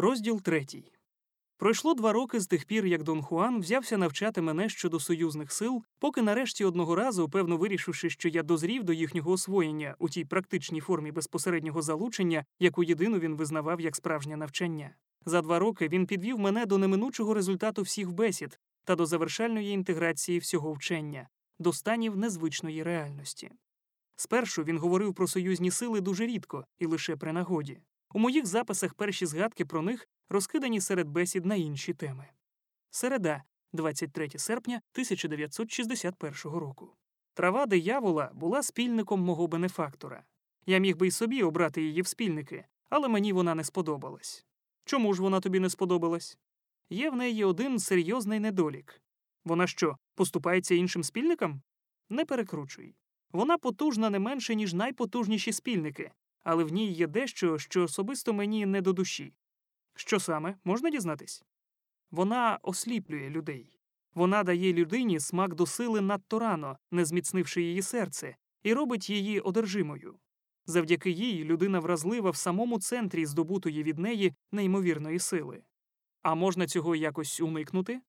Розділ третій. Пройшло два роки з тих пір, як Дон Хуан взявся навчати мене щодо союзних сил, поки нарешті одного разу, певно вирішивши, що я дозрів до їхнього освоєння у тій практичній формі безпосереднього залучення, яку єдину він визнавав як справжнє навчання. За два роки він підвів мене до неминучого результату всіх бесід та до завершальної інтеграції всього вчення, до станів незвичної реальності. Спершу він говорив про союзні сили дуже рідко і лише при нагоді. У моїх записах перші згадки про них розкидані серед бесід на інші теми. Середа, 23 серпня 1961 року. Трава диявола була спільником мого бенефактора. Я міг би й собі обрати її в спільники, але мені вона не сподобалась. Чому ж вона тобі не сподобалась? Є в неї один серйозний недолік. Вона що, поступається іншим спільникам? Не перекручуй. Вона потужна не менше, ніж найпотужніші спільники, але в ній є дещо, що особисто мені не до душі. Що саме можна дізнатись? Вона осліплює людей. Вона дає людині смак до сили надто рано, не зміцнивши її серце, і робить її одержимою. Завдяки їй людина вразлива в самому центрі здобутої від неї неймовірної сили. А можна цього якось уникнути?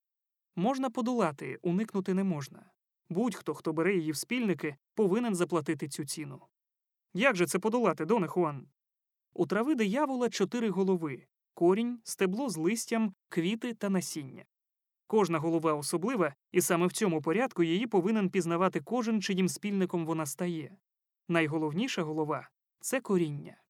Можна подолати, уникнути не можна. Будь-хто, хто бере її в спільники, повинен заплатити цю ціну. Як же це подолати, Доне Хуан? У трави диявола чотири голови корінь, стебло з листям, квіти та насіння. Кожна голова особлива, і саме в цьому порядку її повинен пізнавати кожен, чиїм спільником вона стає. Найголовніша голова це коріння.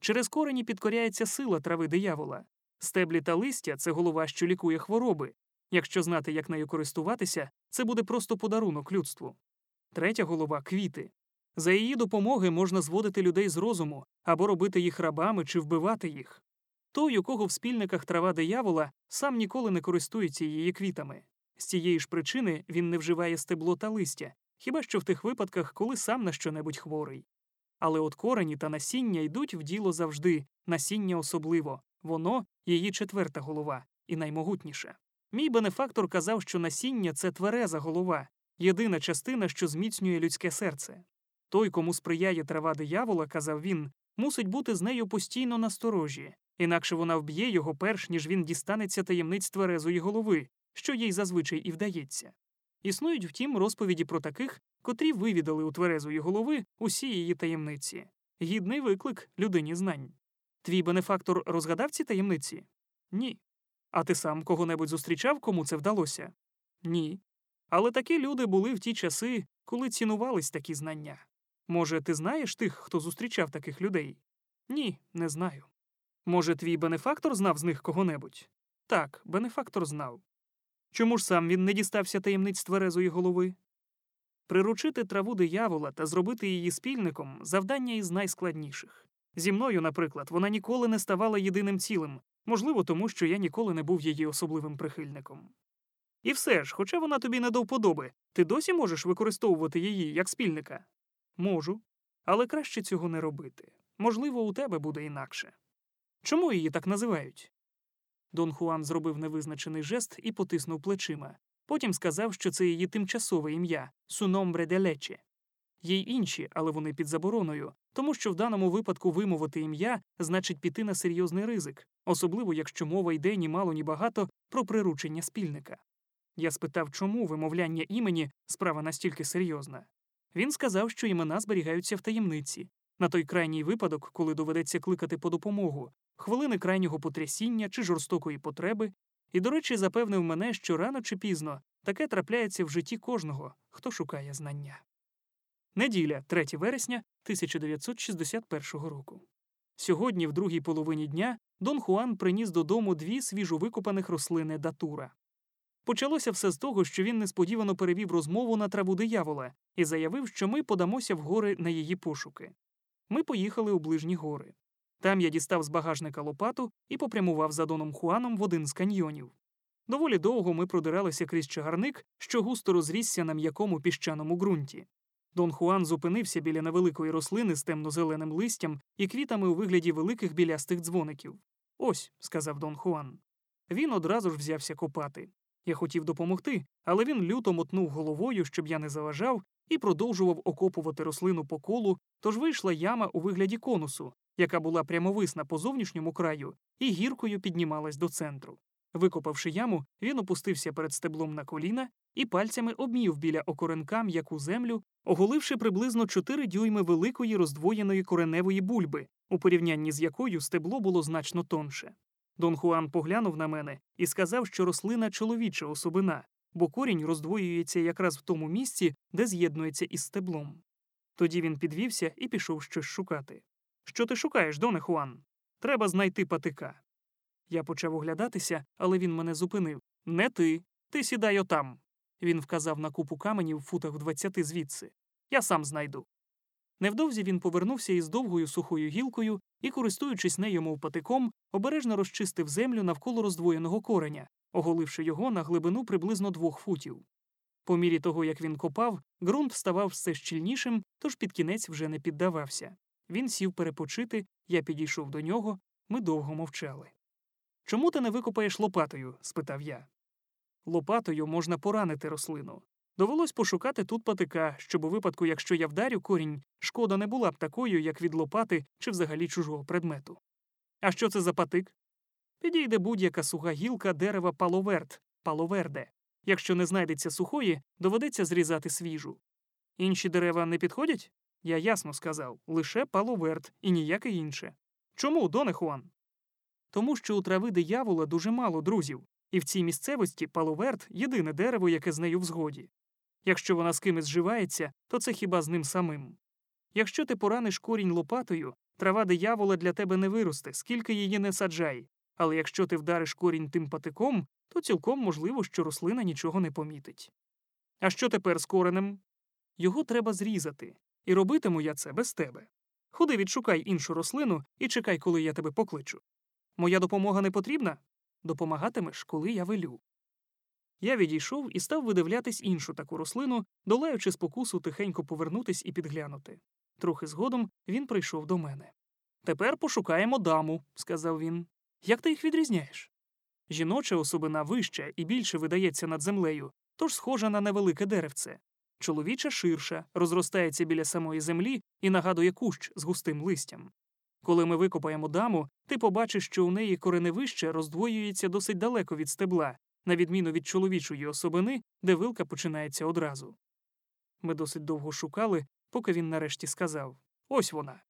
Через корені підкоряється сила трави диявола. Стеблі та листя це голова, що лікує хвороби. Якщо знати, як нею користуватися, це буде просто подарунок людству. Третя голова квіти. За її допомоги можна зводити людей з розуму або робити їх рабами чи вбивати їх. Той, у кого в спільниках трава диявола, сам ніколи не користується її квітами. З цієї ж причини він не вживає стебло та листя, хіба що в тих випадках, коли сам на щонебудь хворий. Але от корені та насіння йдуть в діло завжди, насіння особливо, воно її четверта голова і наймогутніша. Мій бенефактор казав, що насіння це твереза голова, єдина частина, що зміцнює людське серце. Той, кому сприяє трава диявола, казав він, мусить бути з нею постійно насторожі, інакше вона вб'є його перш ніж він дістанеться таємниць тверезої голови, що їй зазвичай і вдається. Існують, втім, розповіді про таких, котрі вивідали у тверезої голови усі її таємниці. Гідний виклик людині знань. Твій бенефактор розгадав ці таємниці? Ні. А ти сам кого-небудь зустрічав, кому це вдалося? Ні. Але такі люди були в ті часи, коли цінувались такі знання. Може, ти знаєш тих, хто зустрічав таких людей? Ні, не знаю. Може, твій бенефактор знав з них кого-небудь? Так, бенефактор знав. Чому ж сам він не дістався таємниць тверезої голови? Приручити траву диявола та зробити її спільником завдання із найскладніших. Зі мною, наприклад, вона ніколи не ставала єдиним цілим, можливо, тому що я ніколи не був її особливим прихильником. І все ж, хоча вона тобі не до вподоби, ти досі можеш використовувати її як спільника? Можу, але краще цього не робити. Можливо, у тебе буде інакше. Чому її так називають? Дон Хуан зробив невизначений жест і потиснув плечима. Потім сказав, що це її тимчасове ім'я Суномбре де Лече. Є інші, але вони під забороною, тому що в даному випадку вимовити ім'я значить піти на серйозний ризик, особливо якщо мова йде ні мало, ні багато про приручення спільника. Я спитав, чому вимовляння імені справа настільки серйозна. Він сказав, що імена зберігаються в таємниці, на той крайній випадок, коли доведеться кликати по допомогу, хвилини крайнього потрясіння чи жорстокої потреби, і, до речі, запевнив мене, що рано чи пізно таке трапляється в житті кожного, хто шукає знання. Неділя, 3 вересня 1961 року. Сьогодні, в другій половині дня, Дон Хуан приніс додому дві свіжовикопаних рослини датура. Почалося все з того, що він несподівано перевів розмову на траву диявола і заявив, що ми подамося в гори на її пошуки. Ми поїхали у ближні гори. Там я дістав з багажника лопату і попрямував за Доном Хуаном в один з каньйонів. Доволі довго ми продиралися крізь чагарник, що густо розрісся на м'якому піщаному ґрунті. Дон Хуан зупинився біля невеликої рослини з темно-зеленим листям і квітами у вигляді великих білястих дзвоників. Ось, сказав Дон Хуан. Він одразу ж взявся копати. Я хотів допомогти, але він люто мотнув головою, щоб я не заважав, і продовжував окопувати рослину по колу, тож вийшла яма у вигляді конусу, яка була прямовисна по зовнішньому краю і гіркою піднімалась до центру. Викопавши яму, він опустився перед стеблом на коліна і пальцями обмів біля окоренка м'яку землю, оголивши приблизно 4 дюйми великої роздвоєної кореневої бульби, у порівнянні з якою стебло було значно тонше. Дон Хуан поглянув на мене і сказав, що рослина чоловіча особина, бо корінь роздвоюється якраз в тому місці, де з'єднується із стеблом. Тоді він підвівся і пішов щось шукати. Що ти шукаєш, Доне Хуан? Треба знайти патика. Я почав оглядатися, але він мене зупинив. Не ти. Ти сідай отам. Він вказав на купу каменів в футах в двадцяти звідси. Я сам знайду. Невдовзі він повернувся із довгою сухою гілкою і, користуючись нею мов патиком, обережно розчистив землю навколо роздвоєного кореня, оголивши його на глибину приблизно двох футів. По мірі того, як він копав, ґрунт ставав все щільнішим, тож під кінець вже не піддавався. Він сів перепочити, я підійшов до нього, ми довго мовчали. Чому ти не викопаєш лопатою? спитав я. Лопатою можна поранити рослину. Довелось пошукати тут патика, щоб у випадку, якщо я вдарю корінь, шкода не була б такою, як від лопати чи взагалі чужого предмету. А що це за патик? Підійде будь-яка суха гілка дерева паловерт, паловерде. Якщо не знайдеться сухої, доведеться зрізати свіжу. Інші дерева не підходять? Я ясно сказав лише паловерт і ніяке інше. Чому, Доне Хуан? Тому що у трави диявола дуже мало друзів, і в цій місцевості паловерт єдине дерево, яке з нею в згоді. Якщо вона з кимось зживається, то це хіба з ним самим. Якщо ти пораниш корінь лопатою, трава диявола для тебе не виросте, скільки її не саджай, але якщо ти вдариш корінь тим патиком, то цілком можливо, що рослина нічого не помітить. А що тепер з коренем? Його треба зрізати, і робитиму я це без тебе. Ходи, відшукай іншу рослину і чекай, коли я тебе покличу. Моя допомога не потрібна? Допомагатимеш, коли я велю. Я відійшов і став видивлятись іншу таку рослину, долаючи спокусу тихенько повернутись і підглянути. Трохи згодом він прийшов до мене. Тепер пошукаємо даму, сказав він. Як ти їх відрізняєш? Жіноча особина вища і більше видається над землею, тож схожа на невелике деревце. Чоловіча ширша, розростається біля самої землі і нагадує кущ з густим листям. Коли ми викопаємо даму, ти побачиш, що у неї кореневище роздвоюється досить далеко від стебла, на відміну від чоловічої особини, де вилка починається одразу. Ми досить довго шукали, поки він нарешті сказав Ось вона.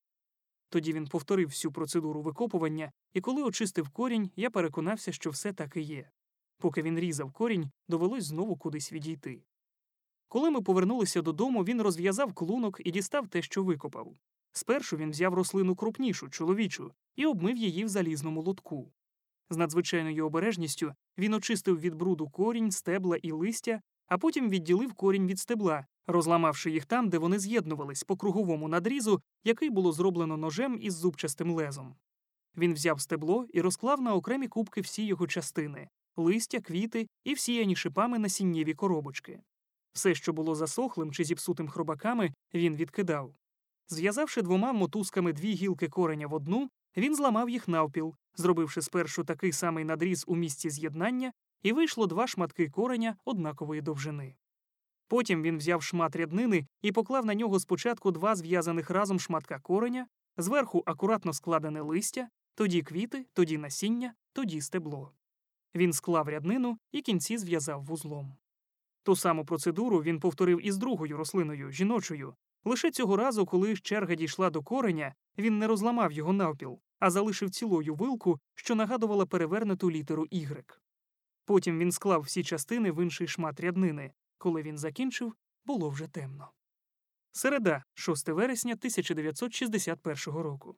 Тоді він повторив всю процедуру викопування, і коли очистив корінь, я переконався, що все так і є. Поки він різав корінь, довелось знову кудись відійти. Коли ми повернулися додому, він розв'язав клунок і дістав те, що викопав. Спершу він взяв рослину крупнішу, чоловічу, і обмив її в залізному лотку. З надзвичайною обережністю він очистив від бруду корінь, стебла і листя, а потім відділив корінь від стебла, розламавши їх там, де вони з'єднувались по круговому надрізу, який було зроблено ножем із зубчастим лезом. Він взяв стебло і розклав на окремі кубки всі його частини листя, квіти і всіяні шипами насіннєві коробочки. Все, що було засохлим чи зіпсутим хробаками, він відкидав. Зв'язавши двома мотузками дві гілки кореня в одну, він зламав їх навпіл, зробивши спершу такий самий надріз у місці з'єднання, і вийшло два шматки кореня однакової довжини. Потім він взяв шмат ряднини і поклав на нього спочатку два зв'язаних разом шматка кореня, зверху акуратно складене листя, тоді квіти, тоді насіння, тоді стебло. Він склав ряднину і кінці зв'язав вузлом. Ту саму процедуру він повторив із другою рослиною, жіночою. Лише цього разу, коли черга дійшла до кореня, він не розламав його навпіл, а залишив цілою вилку, що нагадувала перевернуту літеру Y. Потім він склав всі частини в інший шмат ряднини. Коли він закінчив, було вже темно. Середа, 6 вересня 1961 року.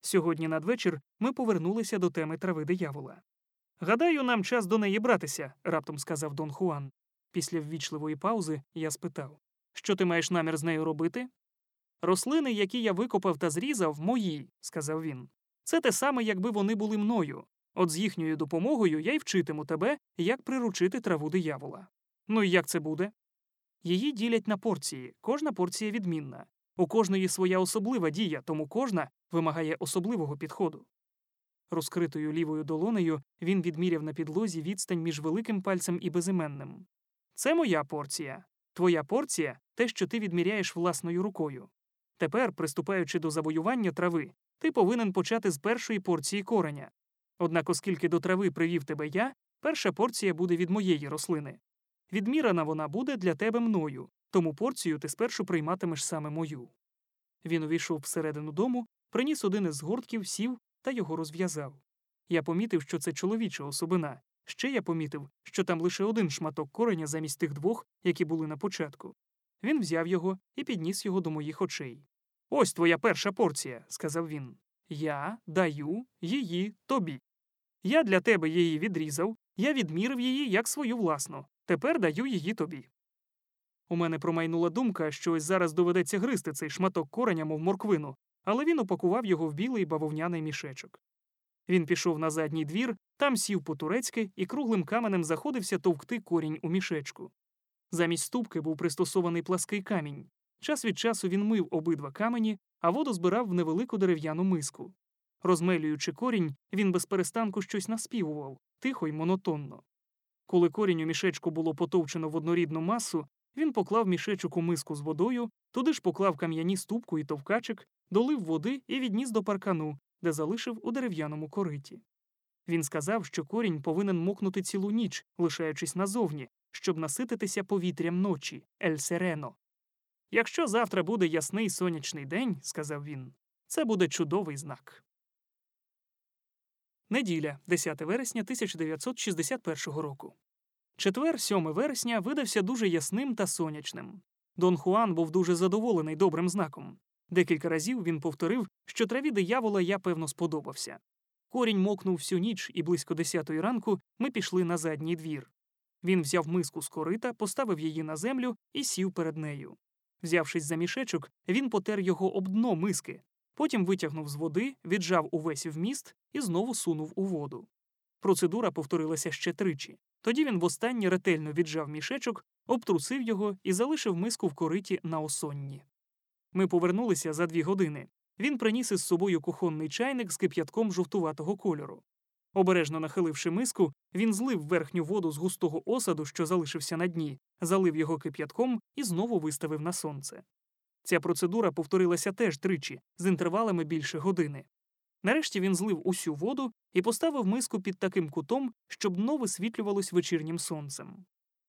Сьогодні надвечір ми повернулися до теми трави диявола. Гадаю, нам час до неї братися, раптом сказав Дон Хуан. Після ввічливої паузи я спитав Що ти маєш намір з нею робити? Рослини, які я викопав та зрізав, мої, сказав він. Це те саме, якби вони були мною. От з їхньою допомогою я й вчитиму тебе, як приручити траву диявола. Ну і як це буде? Її ділять на порції, кожна порція відмінна. У кожної своя особлива дія, тому кожна вимагає особливого підходу. Розкритою лівою долонею він відміряв на підлозі відстань між великим пальцем і безіменним. Це моя порція. Твоя порція те, що ти відміряєш власною рукою. Тепер, приступаючи до завоювання трави, ти повинен почати з першої порції кореня. Однак, оскільки до трави привів тебе я, перша порція буде від моєї рослини. Відмірана вона буде для тебе мною, тому порцію ти спершу прийматимеш саме мою. Він увійшов всередину дому, приніс один із згортків, сів та його розв'язав. Я помітив, що це чоловіча особина. Ще я помітив, що там лише один шматок кореня замість тих двох, які були на початку. Він взяв його і підніс його до моїх очей. Ось твоя перша порція, сказав він. Я даю її тобі. Я для тебе її відрізав, я відмірив її як свою власну. Тепер даю її тобі. У мене промайнула думка, що ось зараз доведеться гризти цей шматок кореня, мов морквину, але він упакував його в білий бавовняний мішечок. Він пішов на задній двір, там сів по турецьки і круглим каменем заходився товкти корінь у мішечку. Замість ступки був пристосований плаский камінь. Час від часу він мив обидва камені, а воду збирав в невелику дерев'яну миску. Розмелюючи корінь, він без перестанку щось наспівував, тихо й монотонно. Коли корінь у мішечку було потовчено в однорідну масу, він поклав мішечок у миску з водою, туди ж поклав кам'яні ступку і товкачик, долив води і відніс до паркану, де залишив у дерев'яному кориті. Він сказав, що корінь повинен мокнути цілу ніч, лишаючись назовні, щоб насититися повітрям ночі, ель серено. Якщо завтра буде ясний сонячний день, сказав він, це буде чудовий знак. Неділя, 10 вересня 1961 року. Четвер, 7 вересня, видався дуже ясним та сонячним. Дон Хуан був дуже задоволений добрим знаком. Декілька разів він повторив, що траві диявола я певно сподобався. Корінь мокнув всю ніч, і близько десятої ранку ми пішли на задній двір. Він взяв миску з корита, поставив її на землю і сів перед нею. Взявшись за мішечок, він потер його об дно миски, потім витягнув з води, віджав увесь вміст і знову сунув у воду. Процедура повторилася ще тричі. Тоді він востаннє ретельно віджав мішечок, обтрусив його і залишив миску в кориті на осонні. Ми повернулися за дві години. Він приніс із собою кухонний чайник з кип'ятком жовтуватого кольору. Обережно нахиливши миску, він злив верхню воду з густого осаду, що залишився на дні, залив його кип'ятком і знову виставив на сонце. Ця процедура повторилася теж тричі, з інтервалами більше години. Нарешті він злив усю воду і поставив миску під таким кутом, щоб дно висвітлювалось вечірнім сонцем.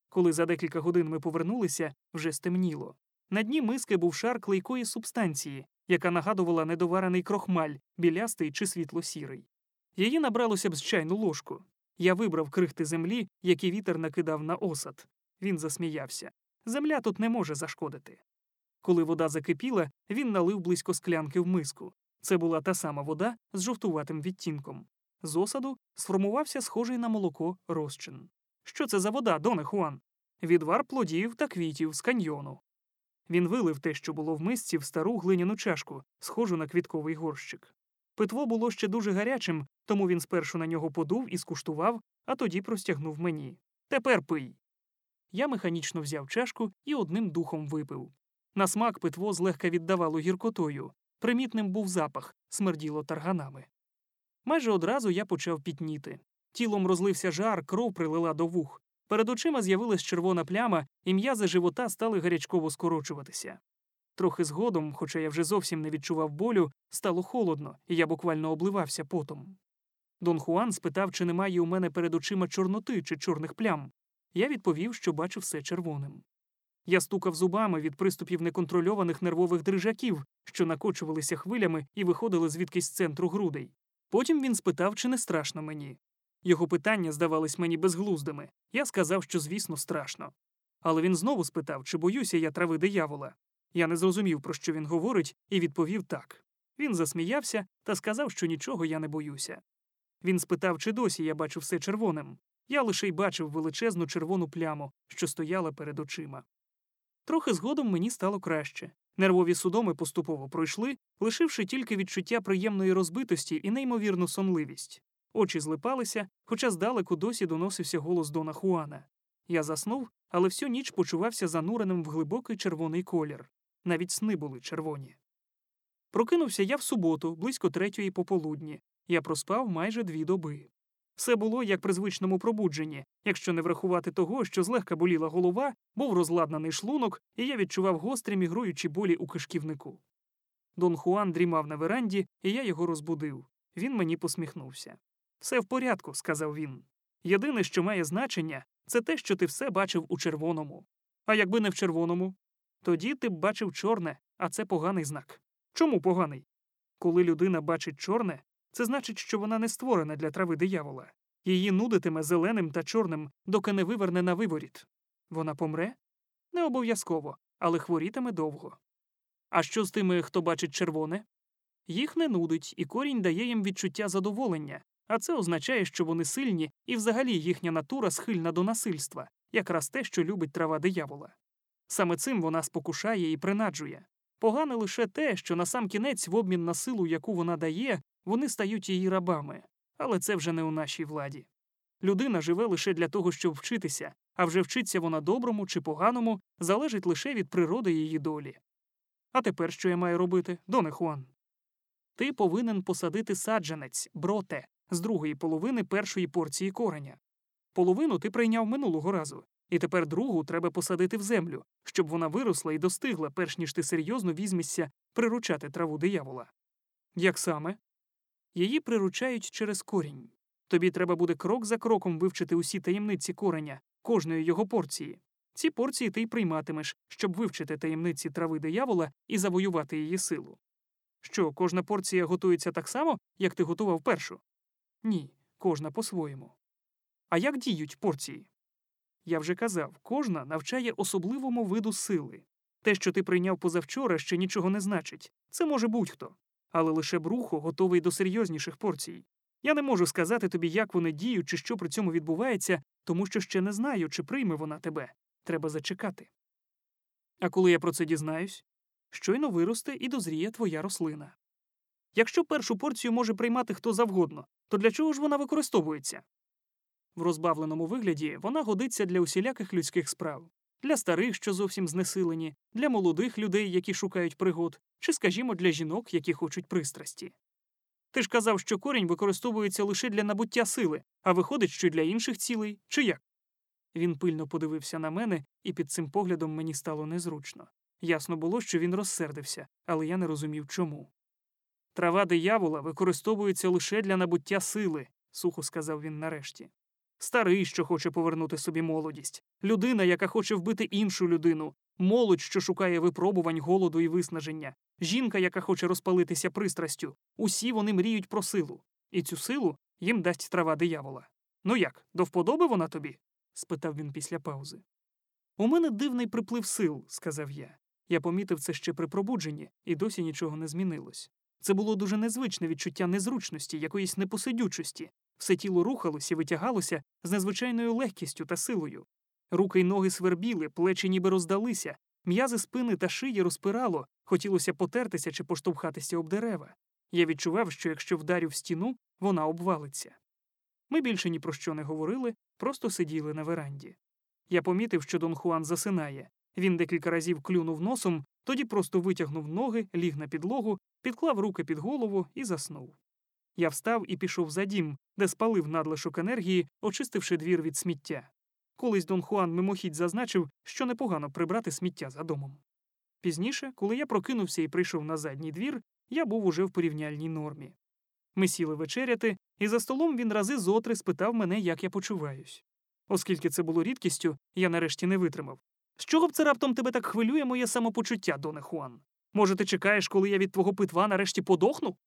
Коли за декілька годин ми повернулися, вже стемніло. На дні миски був шар клейкої субстанції, яка нагадувала недоварений крохмаль, білястий чи світло-сірий. Її набралося б з чайну ложку. Я вибрав крихти землі, які вітер накидав на осад. Він засміявся. Земля тут не може зашкодити. Коли вода закипіла, він налив близько склянки в миску. Це була та сама вода з жовтуватим відтінком. З осаду сформувався схожий на молоко розчин. Що це за вода, Доне Хуан? Відвар плодів та квітів з каньйону. Він вилив те, що було в мисці, в стару глиняну чашку, схожу на квітковий горщик. Питво було ще дуже гарячим, тому він спершу на нього подув і скуштував, а тоді простягнув мені. Тепер пий. Я механічно взяв чашку і одним духом випив. На смак питво злегка віддавало гіркотою. Примітним був запах, смерділо тарганами. Майже одразу я почав пітніти. Тілом розлився жар, кров прилила до вух. Перед очима з'явилась червона пляма, і м'язи живота стали гарячково скорочуватися. Трохи згодом, хоча я вже зовсім не відчував болю, стало холодно, і я буквально обливався потом. Дон Хуан спитав, чи немає у мене перед очима чорноти чи чорних плям. Я відповів, що бачу все червоним. Я стукав зубами від приступів неконтрольованих нервових дрижаків, що накочувалися хвилями і виходили звідкись з центру грудей. Потім він спитав, чи не страшно мені. Його питання здавались мені безглуздими. Я сказав, що, звісно, страшно. Але він знову спитав, чи боюся я трави диявола. Я не зрозумів, про що він говорить, і відповів так. Він засміявся та сказав, що нічого я не боюся. Він спитав, чи досі я бачу все червоним. Я лише й бачив величезну червону пляму, що стояла перед очима. Трохи згодом мені стало краще. Нервові судоми поступово пройшли, лишивши тільки відчуття приємної розбитості і неймовірну сонливість. Очі злипалися, хоча здалеку досі доносився голос Дона Хуана. Я заснув, але всю ніч почувався зануреним в глибокий червоний колір. Навіть сни були червоні. Прокинувся я в суботу, близько третьої пополудні. Я проспав майже дві доби. Все було як при звичному пробудженні, якщо не врахувати того, що злегка боліла голова, був розладнаний шлунок, і я відчував гострі мігруючі болі у кишківнику. Дон Хуан дрімав на веранді, і я його розбудив. Він мені посміхнувся. Все в порядку, сказав він. Єдине, що має значення, це те, що ти все бачив у червоному. А якби не в червоному, тоді ти б бачив чорне, а це поганий знак. Чому поганий? Коли людина бачить чорне, це значить, що вона не створена для трави диявола. Її нудитиме зеленим та чорним, доки не виверне на виворіт. Вона помре? Не обов'язково, але хворітиме довго. А що з тими, хто бачить червоне? Їх не нудить, і корінь дає їм відчуття задоволення, а це означає, що вони сильні і взагалі їхня натура схильна до насильства, якраз те, що любить трава диявола. Саме цим вона спокушає і принаджує. Погане лише те, що на сам кінець, в обмін на силу, яку вона дає, вони стають її рабами, але це вже не у нашій владі. Людина живе лише для того, щоб вчитися, а вже вчиться вона доброму чи поганому залежить лише від природи її долі. А тепер що я маю робити, Доне Хуан? Ти повинен посадити саджанець, броте, з другої половини першої порції кореня. Половину ти прийняв минулого разу, і тепер другу треба посадити в землю, щоб вона виросла і достигла, перш ніж ти серйозно візьмешся приручати траву диявола. Як саме? Її приручають через корінь. Тобі треба буде крок за кроком вивчити усі таємниці кореня, кожної його порції. Ці порції ти й прийматимеш, щоб вивчити таємниці трави диявола і завоювати її силу. Що, кожна порція готується так само, як ти готував першу? Ні, кожна по-своєму. А як діють порції? Я вже казав, кожна навчає особливому виду сили. Те, що ти прийняв позавчора, ще нічого не значить. Це може будь-хто. Але лише брухо готовий до серйозніших порцій. Я не можу сказати тобі, як вони діють чи що при цьому відбувається, тому що ще не знаю, чи прийме вона тебе. Треба зачекати. А коли я про це дізнаюсь, щойно виросте і дозріє твоя рослина. Якщо першу порцію може приймати хто завгодно, то для чого ж вона використовується? В розбавленому вигляді вона годиться для усіляких людських справ для старих, що зовсім знесилені, для молодих людей, які шукають пригод, чи, скажімо, для жінок, які хочуть пристрасті. Ти ж казав, що корінь використовується лише для набуття сили, а виходить, що для інших цілей, чи як? Він пильно подивився на мене, і під цим поглядом мені стало незручно. Ясно було, що він розсердився, але я не розумів чому. Трава диявола використовується лише для набуття сили, сухо сказав він нарешті. Старий, що хоче повернути собі молодість, людина, яка хоче вбити іншу людину, молодь, що шукає випробувань, голоду і виснаження, жінка, яка хоче розпалитися пристрастю. Усі вони мріють про силу, і цю силу їм дасть трава диявола. Ну як, до вподоби вона тобі? спитав він після паузи. У мене дивний приплив сил, сказав я. Я помітив це ще при пробудженні, і досі нічого не змінилось. Це було дуже незвичне відчуття незручності, якоїсь непосидючості. Все тіло рухалося і витягалося з незвичайною легкістю та силою. Руки й ноги свербіли, плечі ніби роздалися, м'язи спини та шиї розпирало, хотілося потертися чи поштовхатися об дерева. Я відчував, що якщо вдарю в стіну, вона обвалиться. Ми більше ні про що не говорили, просто сиділи на веранді. Я помітив, що Дон Хуан засинає. Він декілька разів клюнув носом, тоді просто витягнув ноги, ліг на підлогу, підклав руки під голову і заснув. Я встав і пішов за дім, де спалив надлишок енергії, очистивши двір від сміття. Колись Дон Хуан мимохідь зазначив, що непогано прибрати сміття за домом. Пізніше, коли я прокинувся і прийшов на задній двір, я був уже в порівняльній нормі. Ми сіли вечеряти, і за столом він рази зотри спитав мене, як я почуваюсь. Оскільки це було рідкістю, я нарешті не витримав. З чого б це раптом тебе так хвилює моє самопочуття, Доне Хуан? Може, ти чекаєш, коли я від твого питва нарешті подохну?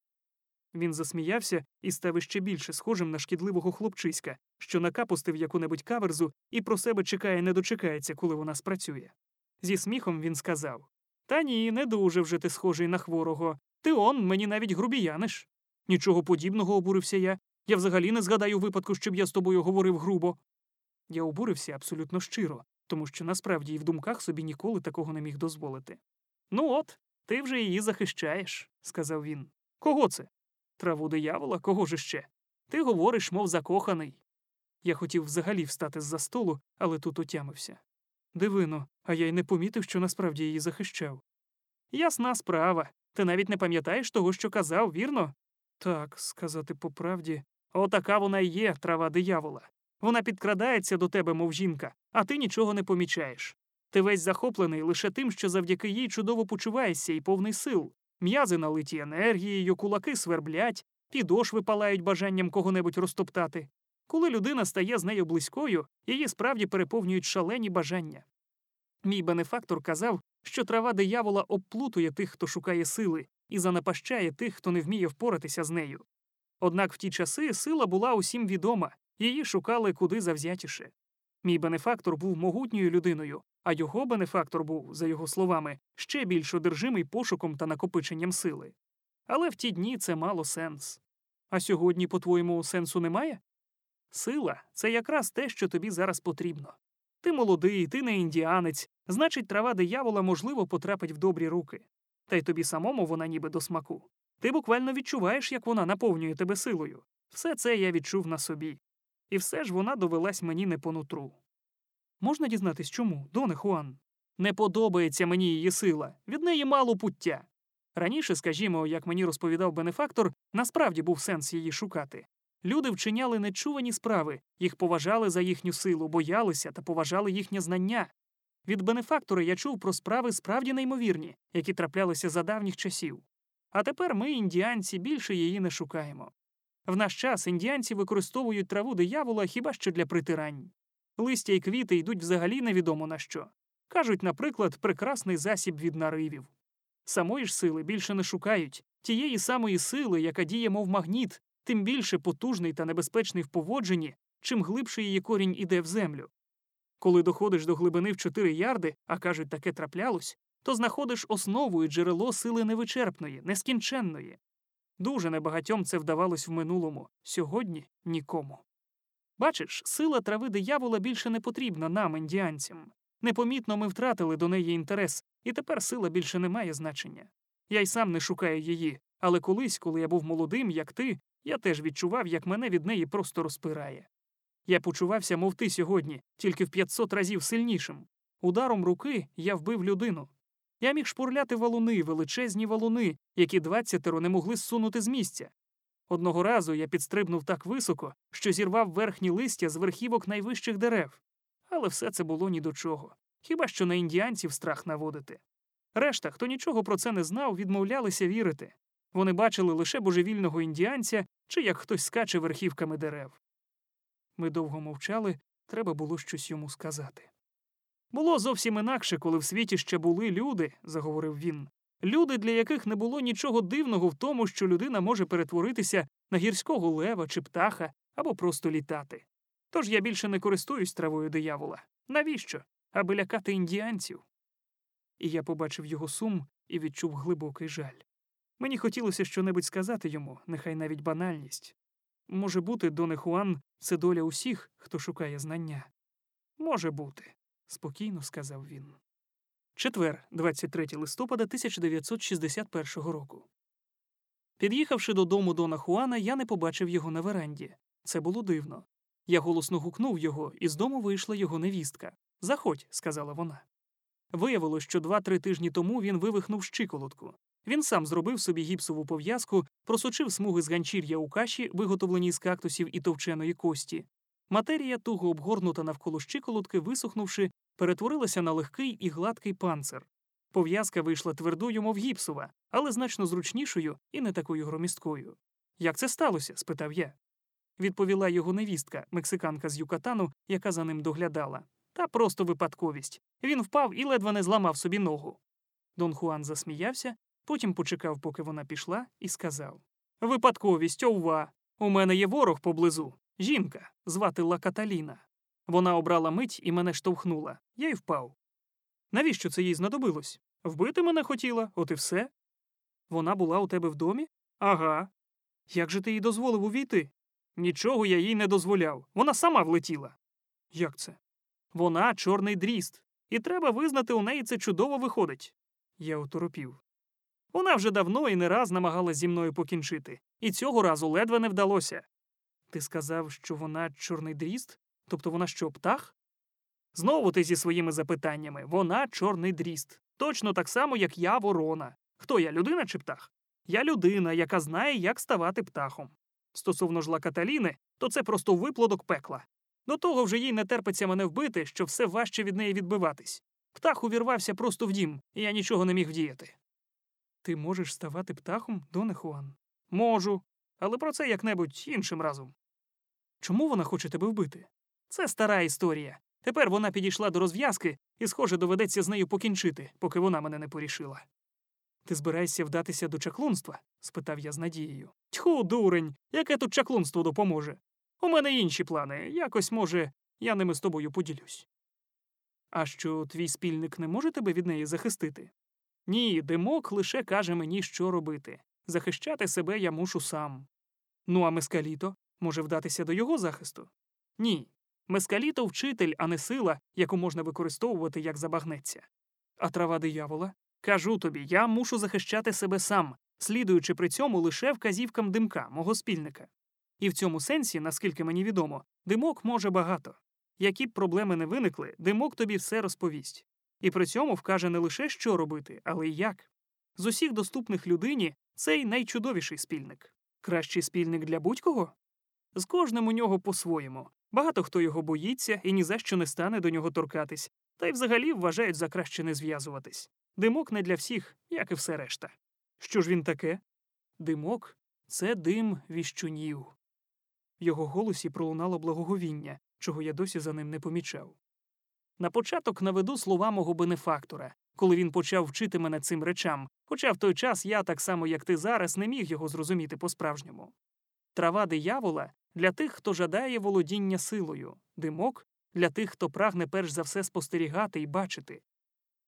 Він засміявся і став іще більше схожим на шкідливого хлопчиська, що накапустив яку-небудь каверзу і про себе чекає, не дочекається, коли вона спрацює. Зі сміхом він сказав Та ні, не дуже вже ти схожий на хворого. Ти он мені навіть грубіяниш. Нічого подібного обурився я. Я взагалі не згадаю випадку, щоб я з тобою говорив грубо. Я обурився абсолютно щиро, тому що насправді і в думках собі ніколи такого не міг дозволити. Ну от, ти вже її захищаєш, сказав він. Кого це? Траву диявола, кого ж ще? Ти говориш, мов закоханий. Я хотів взагалі встати з за столу, але тут отямився. Дивино, а я й не помітив, що насправді її захищав. Ясна справа. Ти навіть не пам'ятаєш того, що казав, вірно? Так, сказати по правді. Отака вона й є, трава диявола. Вона підкрадається до тебе, мов жінка, а ти нічого не помічаєш. Ти весь захоплений лише тим, що завдяки їй чудово почуваєшся і повний сил. М'язи налиті енергією, кулаки сверблять, підошви палають бажанням кого-небудь розтоптати. Коли людина стає з нею близькою, її справді переповнюють шалені бажання. Мій бенефактор казав, що трава диявола обплутує тих, хто шукає сили, і занапащає тих, хто не вміє впоратися з нею. Однак в ті часи сила була усім відома, її шукали куди завзятіше. Мій бенефактор був могутньою людиною, а його бенефактор був, за його словами, ще більш одержимий пошуком та накопиченням сили. Але в ті дні це мало сенс. А сьогодні, по-твоєму, сенсу немає? Сила це якраз те, що тобі зараз потрібно. Ти молодий, ти не індіанець, значить, трава диявола, можливо, потрапить в добрі руки. Та й тобі самому вона ніби до смаку. Ти буквально відчуваєш, як вона наповнює тебе силою. Все це я відчув на собі. І все ж вона довелась мені не по нутру. Можна дізнатись чому, Доне Хуан? Не подобається мені її сила, від неї мало пуття. Раніше, скажімо, як мені розповідав бенефактор, насправді був сенс її шукати. Люди вчиняли нечувані справи, їх поважали за їхню силу, боялися та поважали їхнє знання. Від бенефактора я чув про справи справді неймовірні, які траплялися за давніх часів. А тепер ми, індіанці, більше її не шукаємо. В наш час індіанці використовують траву диявола хіба що для притирань. Листя й квіти йдуть взагалі невідомо на що. Кажуть, наприклад, прекрасний засіб від наривів. Самої ж сили більше не шукають, тієї самої сили, яка діє, мов магніт, тим більше потужний та небезпечний в поводженні, чим глибше її корінь іде в землю. Коли доходиш до глибини в 4 ярди, а кажуть, таке траплялось, то знаходиш основу і джерело сили невичерпної, нескінченної. Дуже небагатьом це вдавалось в минулому, сьогодні нікому. Бачиш, сила трави диявола більше не потрібна нам, індіанцям. Непомітно ми втратили до неї інтерес, і тепер сила більше не має значення. Я й сам не шукаю її, але колись, коли я був молодим, як ти, я теж відчував, як мене від неї просто розпирає. Я почувався, мов ти сьогодні, тільки в 500 разів сильнішим. Ударом руки я вбив людину. Я міг шпурляти валуни, величезні валуни, які двадцятеро не могли зсунути з місця. Одного разу я підстрибнув так високо, що зірвав верхні листя з верхівок найвищих дерев. Але все це було ні до чого. Хіба що на індіанців страх наводити. Решта, хто нічого про це не знав, відмовлялися вірити. Вони бачили лише божевільного індіанця чи як хтось скаче верхівками дерев. Ми довго мовчали, треба було щось йому сказати. Було зовсім інакше, коли в світі ще були люди, заговорив він, люди, для яких не було нічого дивного в тому, що людина може перетворитися на гірського лева чи птаха або просто літати. Тож я більше не користуюсь травою диявола. Навіщо? Аби лякати індіанців. І я побачив його сум і відчув глибокий жаль. Мені хотілося щонебудь сказати йому, нехай навіть банальність. Може бути, Доне Хуан це доля усіх, хто шукає знання. Може бути, спокійно сказав він. Четвер, 23 листопада 1961 року. Під'їхавши додому Дона Хуана, я не побачив його на веранді. Це було дивно. Я голосно гукнув його, і з дому вийшла його невістка. Заходь, сказала вона. Виявилось, що два-три тижні тому він вивихнув щиколотку. Він сам зробив собі гіпсову пов'язку, просочив смуги з ганчір'я у каші, виготовленій з кактусів і товченої кості. Матерія, туго обгорнута навколо щиколотки, висохнувши, перетворилася на легкий і гладкий панцир. Пов'язка вийшла твердою, мов гіпсова, але значно зручнішою і не такою громісткою. Як це сталося? спитав я. Відповіла його невістка, мексиканка з Юкатану, яка за ним доглядала. Та просто випадковість. Він впав і ледве не зламав собі ногу. Дон Хуан засміявся, потім почекав, поки вона пішла, і сказав Випадковість, ова! У мене є ворог поблизу. Жінка, звати Ла Каталіна. Вона обрала мить і мене штовхнула. Я й впав. Навіщо це їй знадобилось? Вбити мене хотіла, от і все. Вона була у тебе в домі? Ага. Як же ти їй дозволив увійти? Нічого я їй не дозволяв. Вона сама влетіла. Як це? Вона чорний дріст, і треба визнати, у неї це чудово виходить. Я оторопів. Вона вже давно і не раз намагалась зі мною покінчити, і цього разу ледве не вдалося. Ти сказав, що вона чорний дріст? Тобто вона що, птах? Знову ти зі своїми запитаннями вона чорний дріст. Точно так само, як я ворона. Хто я, людина чи птах? Я людина, яка знає, як ставати птахом. Стосовно ж Каталіни, то це просто виплодок пекла. До того вже їй не терпиться мене вбити, що все важче від неї відбиватись. Птах увірвався просто в дім, і я нічого не міг вдіяти. Ти можеш ставати птахом, Доне Хуан? Можу, але про це як-небудь іншим разом. Чому вона хоче тебе вбити? Це стара історія. Тепер вона підійшла до розв'язки, і, схоже, доведеться з нею покінчити, поки вона мене не порішила. Ти збираєшся вдатися до чаклунства? спитав я з надією. Тьху, дурень, яке тут чаклунство допоможе? У мене інші плани. Якось, може, я ними з тобою поділюсь. А що твій спільник не може тебе від неї захистити? Ні, димок лише каже мені, що робити. Захищати себе я мушу сам. Ну, а мескаліто може вдатися до його захисту? Ні. Мескаліто вчитель, а не сила, яку можна використовувати як забагнеться. А трава диявола? Кажу тобі, я мушу захищати себе сам, слідуючи при цьому лише вказівкам димка, мого спільника. І в цьому сенсі, наскільки мені відомо, димок може багато. Які б проблеми не виникли, димок тобі все розповість. І при цьому вкаже не лише що робити, але й як. З усіх доступних людині цей найчудовіший спільник. Кращий спільник для будь-кого? З кожним у нього по-своєму. Багато хто його боїться і ні за що не стане до нього торкатись, та й взагалі вважають за краще не зв'язуватись. Димок не для всіх, як і все решта. Що ж він таке? Димок це дим віщунів. В його голосі пролунало благоговіння, чого я досі за ним не помічав. На початок наведу слова мого бенефактора, коли він почав вчити мене цим речам, хоча в той час я, так само як ти зараз, не міг його зрозуміти по-справжньому. Трава диявола для тих, хто жадає володіння силою, димок для тих, хто прагне перш за все спостерігати і бачити.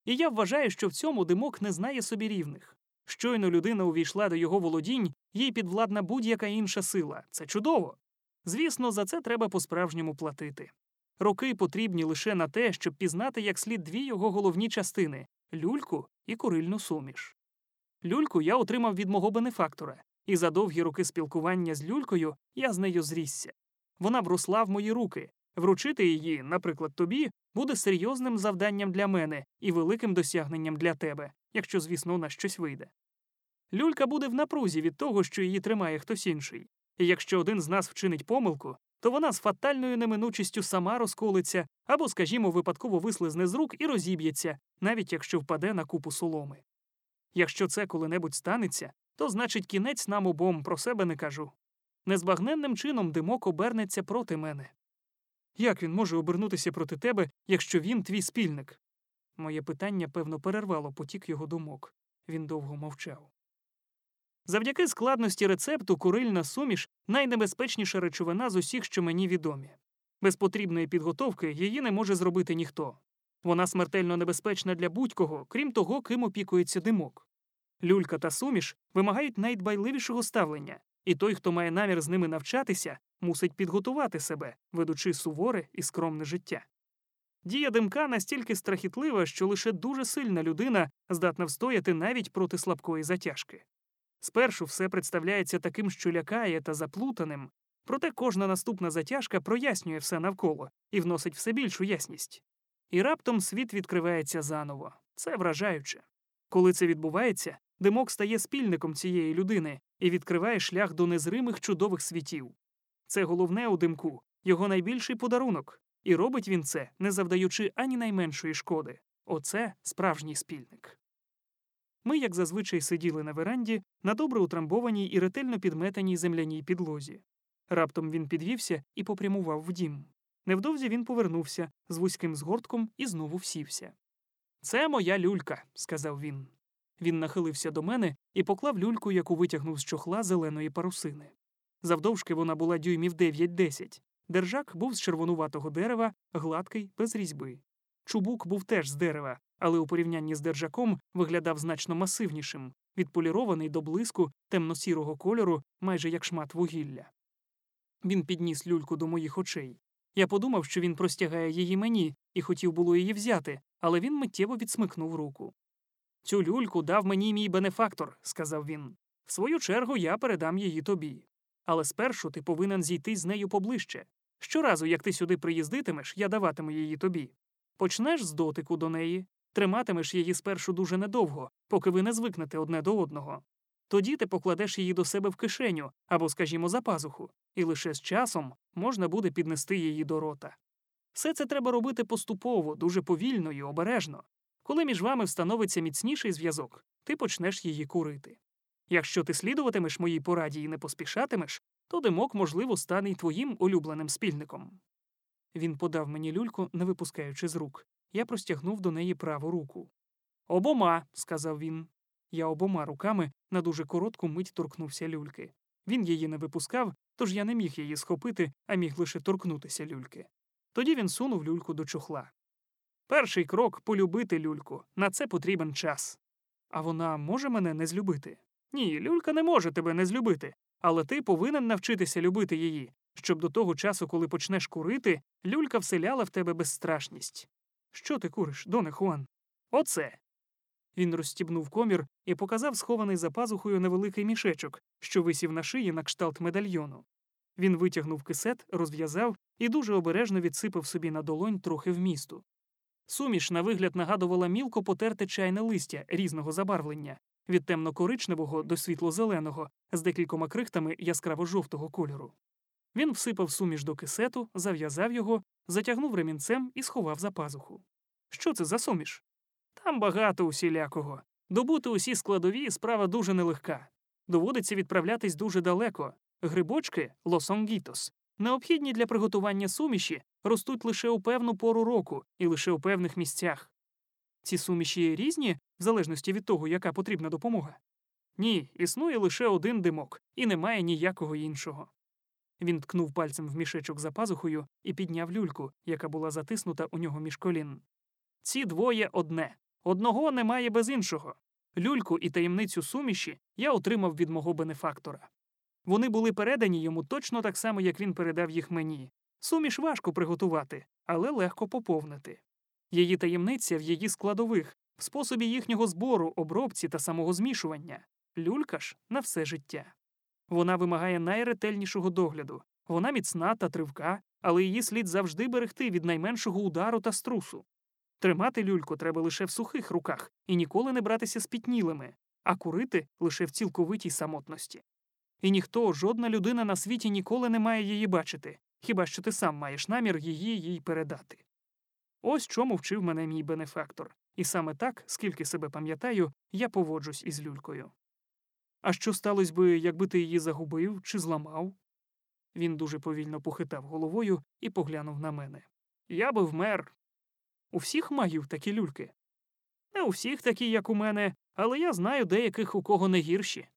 І я вважаю, що в цьому димок не знає собі рівних. Щойно людина увійшла до його володінь, їй підвладна будь-яка інша сила. Це чудово. Звісно, за це треба по-справжньому платити. Роки потрібні лише на те, щоб пізнати як слід дві його головні частини люльку і курильну суміш. Люльку я отримав від мого бенефактора, і за довгі роки спілкування з люлькою я з нею зрісся. Вона вросла в мої руки. Вручити її, наприклад, тобі, буде серйозним завданням для мене і великим досягненням для тебе, якщо, звісно, у нас щось вийде. Люлька буде в напрузі від того, що її тримає хтось інший, і якщо один з нас вчинить помилку, то вона з фатальною неминучістю сама розколиться або, скажімо, випадково вислизне з рук і розіб'ється, навіть якщо впаде на купу соломи. Якщо це коли-небудь станеться, то значить кінець нам обом про себе не кажу. Незбагненним чином димок обернеться проти мене. Як він може обернутися проти тебе, якщо він твій спільник? Моє питання, певно, перервало потік його думок. Він довго мовчав. Завдяки складності рецепту курильна суміш найнебезпечніша речовина з усіх, що мені відомі. Без потрібної підготовки її не може зробити ніхто. Вона смертельно небезпечна для будь-кого, крім того, ким опікується димок. Люлька та суміш вимагають найдбайливішого ставлення, і той, хто має намір з ними навчатися, мусить підготувати себе, ведучи суворе і скромне життя. Дія димка настільки страхітлива, що лише дуже сильна людина здатна встояти навіть проти слабкої затяжки. Спершу все представляється таким, що лякає та заплутаним, проте кожна наступна затяжка прояснює все навколо і вносить все більшу ясність. І раптом світ відкривається заново. Це вражаюче. Коли це відбувається, димок стає спільником цієї людини і відкриває шлях до незримих чудових світів. Це головне у димку, його найбільший подарунок, і робить він це, не завдаючи ані найменшої шкоди. Оце справжній спільник. Ми, як зазвичай, сиділи на веранді на добре утрамбованій і ретельно підметаній земляній підлозі. Раптом він підвівся і попрямував в дім. Невдовзі він повернувся з вузьким згортком і знову всівся. Це моя люлька, сказав він. Він нахилився до мене і поклав люльку, яку витягнув з чохла зеленої парусини. Завдовжки вона була дюймів 9-10. Держак був з червонуватого дерева, гладкий, без різьби. Чубук був теж з дерева, але у порівнянні з держаком виглядав значно масивнішим, відполірований до блиску темно-сірого кольору, майже як шмат вугілля. Він підніс люльку до моїх очей. Я подумав, що він простягає її мені і хотів було її взяти, але він миттєво відсмикнув руку. Цю люльку дав мені мій бенефактор, сказав він. В свою чергу я передам її тобі. Але спершу ти повинен зійти з нею поближче. Щоразу, як ти сюди приїздитимеш, я даватиму її тобі. Почнеш з дотику до неї, триматимеш її спершу дуже недовго, поки ви не звикнете одне до одного. Тоді ти покладеш її до себе в кишеню або, скажімо, за пазуху, і лише з часом можна буде піднести її до рота. Все це треба робити поступово, дуже повільно і обережно. Коли між вами встановиться міцніший зв'язок, ти почнеш її курити. Якщо ти слідуватимеш моїй пораді і не поспішатимеш, то димок, можливо, стане й твоїм улюбленим спільником. Він подав мені люльку, не випускаючи з рук. Я простягнув до неї праву руку. Обома, сказав він. Я обома руками на дуже коротку мить торкнувся люльки. Він її не випускав, тож я не міг її схопити, а міг лише торкнутися люльки. Тоді він сунув люльку до чохла. Перший крок полюбити люльку. На це потрібен час. А вона може мене не злюбити? Ні, люлька не може тебе не злюбити, але ти повинен навчитися любити її, щоб до того часу, коли почнеш курити, люлька вселяла в тебе безстрашність. Що ти куриш, доне Хуан? Оце. Він розстібнув комір і показав схований за пазухою невеликий мішечок, що висів на шиї на кшталт медальйону. Він витягнув кисет, розв'язав і дуже обережно відсипав собі на долонь трохи вмісту. Суміш, на вигляд, нагадувала мілко потерте чайне листя різного забарвлення від темно-коричневого до світло-зеленого з декількома крихтами яскраво-жовтого кольору. Він всипав суміш до кисету, зав'язав його, затягнув ремінцем і сховав за пазуху. Що це за суміш? Там багато усілякого. Добути усі складові справа дуже нелегка. Доводиться відправлятись дуже далеко. Грибочки лосонгітос, необхідні для приготування суміші, ростуть лише у певну пору року і лише у певних місцях. Ці суміші різні, в залежності від того, яка потрібна допомога. Ні, існує лише один димок, і немає ніякого іншого. Він ткнув пальцем в мішечок за пазухою і підняв люльку, яка була затиснута у нього між колін. Ці двоє одне. Одного немає без іншого. Люльку і таємницю суміші я отримав від мого бенефактора. Вони були передані йому точно так само, як він передав їх мені. Суміш важко приготувати, але легко поповнити. Її таємниця в її складових, в способі їхнього збору, обробці та самого змішування. Люлька ж на все життя. Вона вимагає найретельнішого догляду. Вона міцна та тривка, але її слід завжди берегти від найменшого удару та струсу. Тримати люльку треба лише в сухих руках і ніколи не братися спітнілими, а курити лише в цілковитій самотності. І ніхто, жодна людина на світі ніколи не має її бачити, хіба що ти сам маєш намір її їй передати. Ось чому вчив мене мій бенефактор, і саме так, скільки себе пам'ятаю, я поводжусь із люлькою. А що сталося би, якби ти її загубив чи зламав? Він дуже повільно похитав головою і поглянув на мене. Я би вмер. У всіх магів такі люльки. Не у всіх такі, як у мене, але я знаю деяких, у кого не гірші.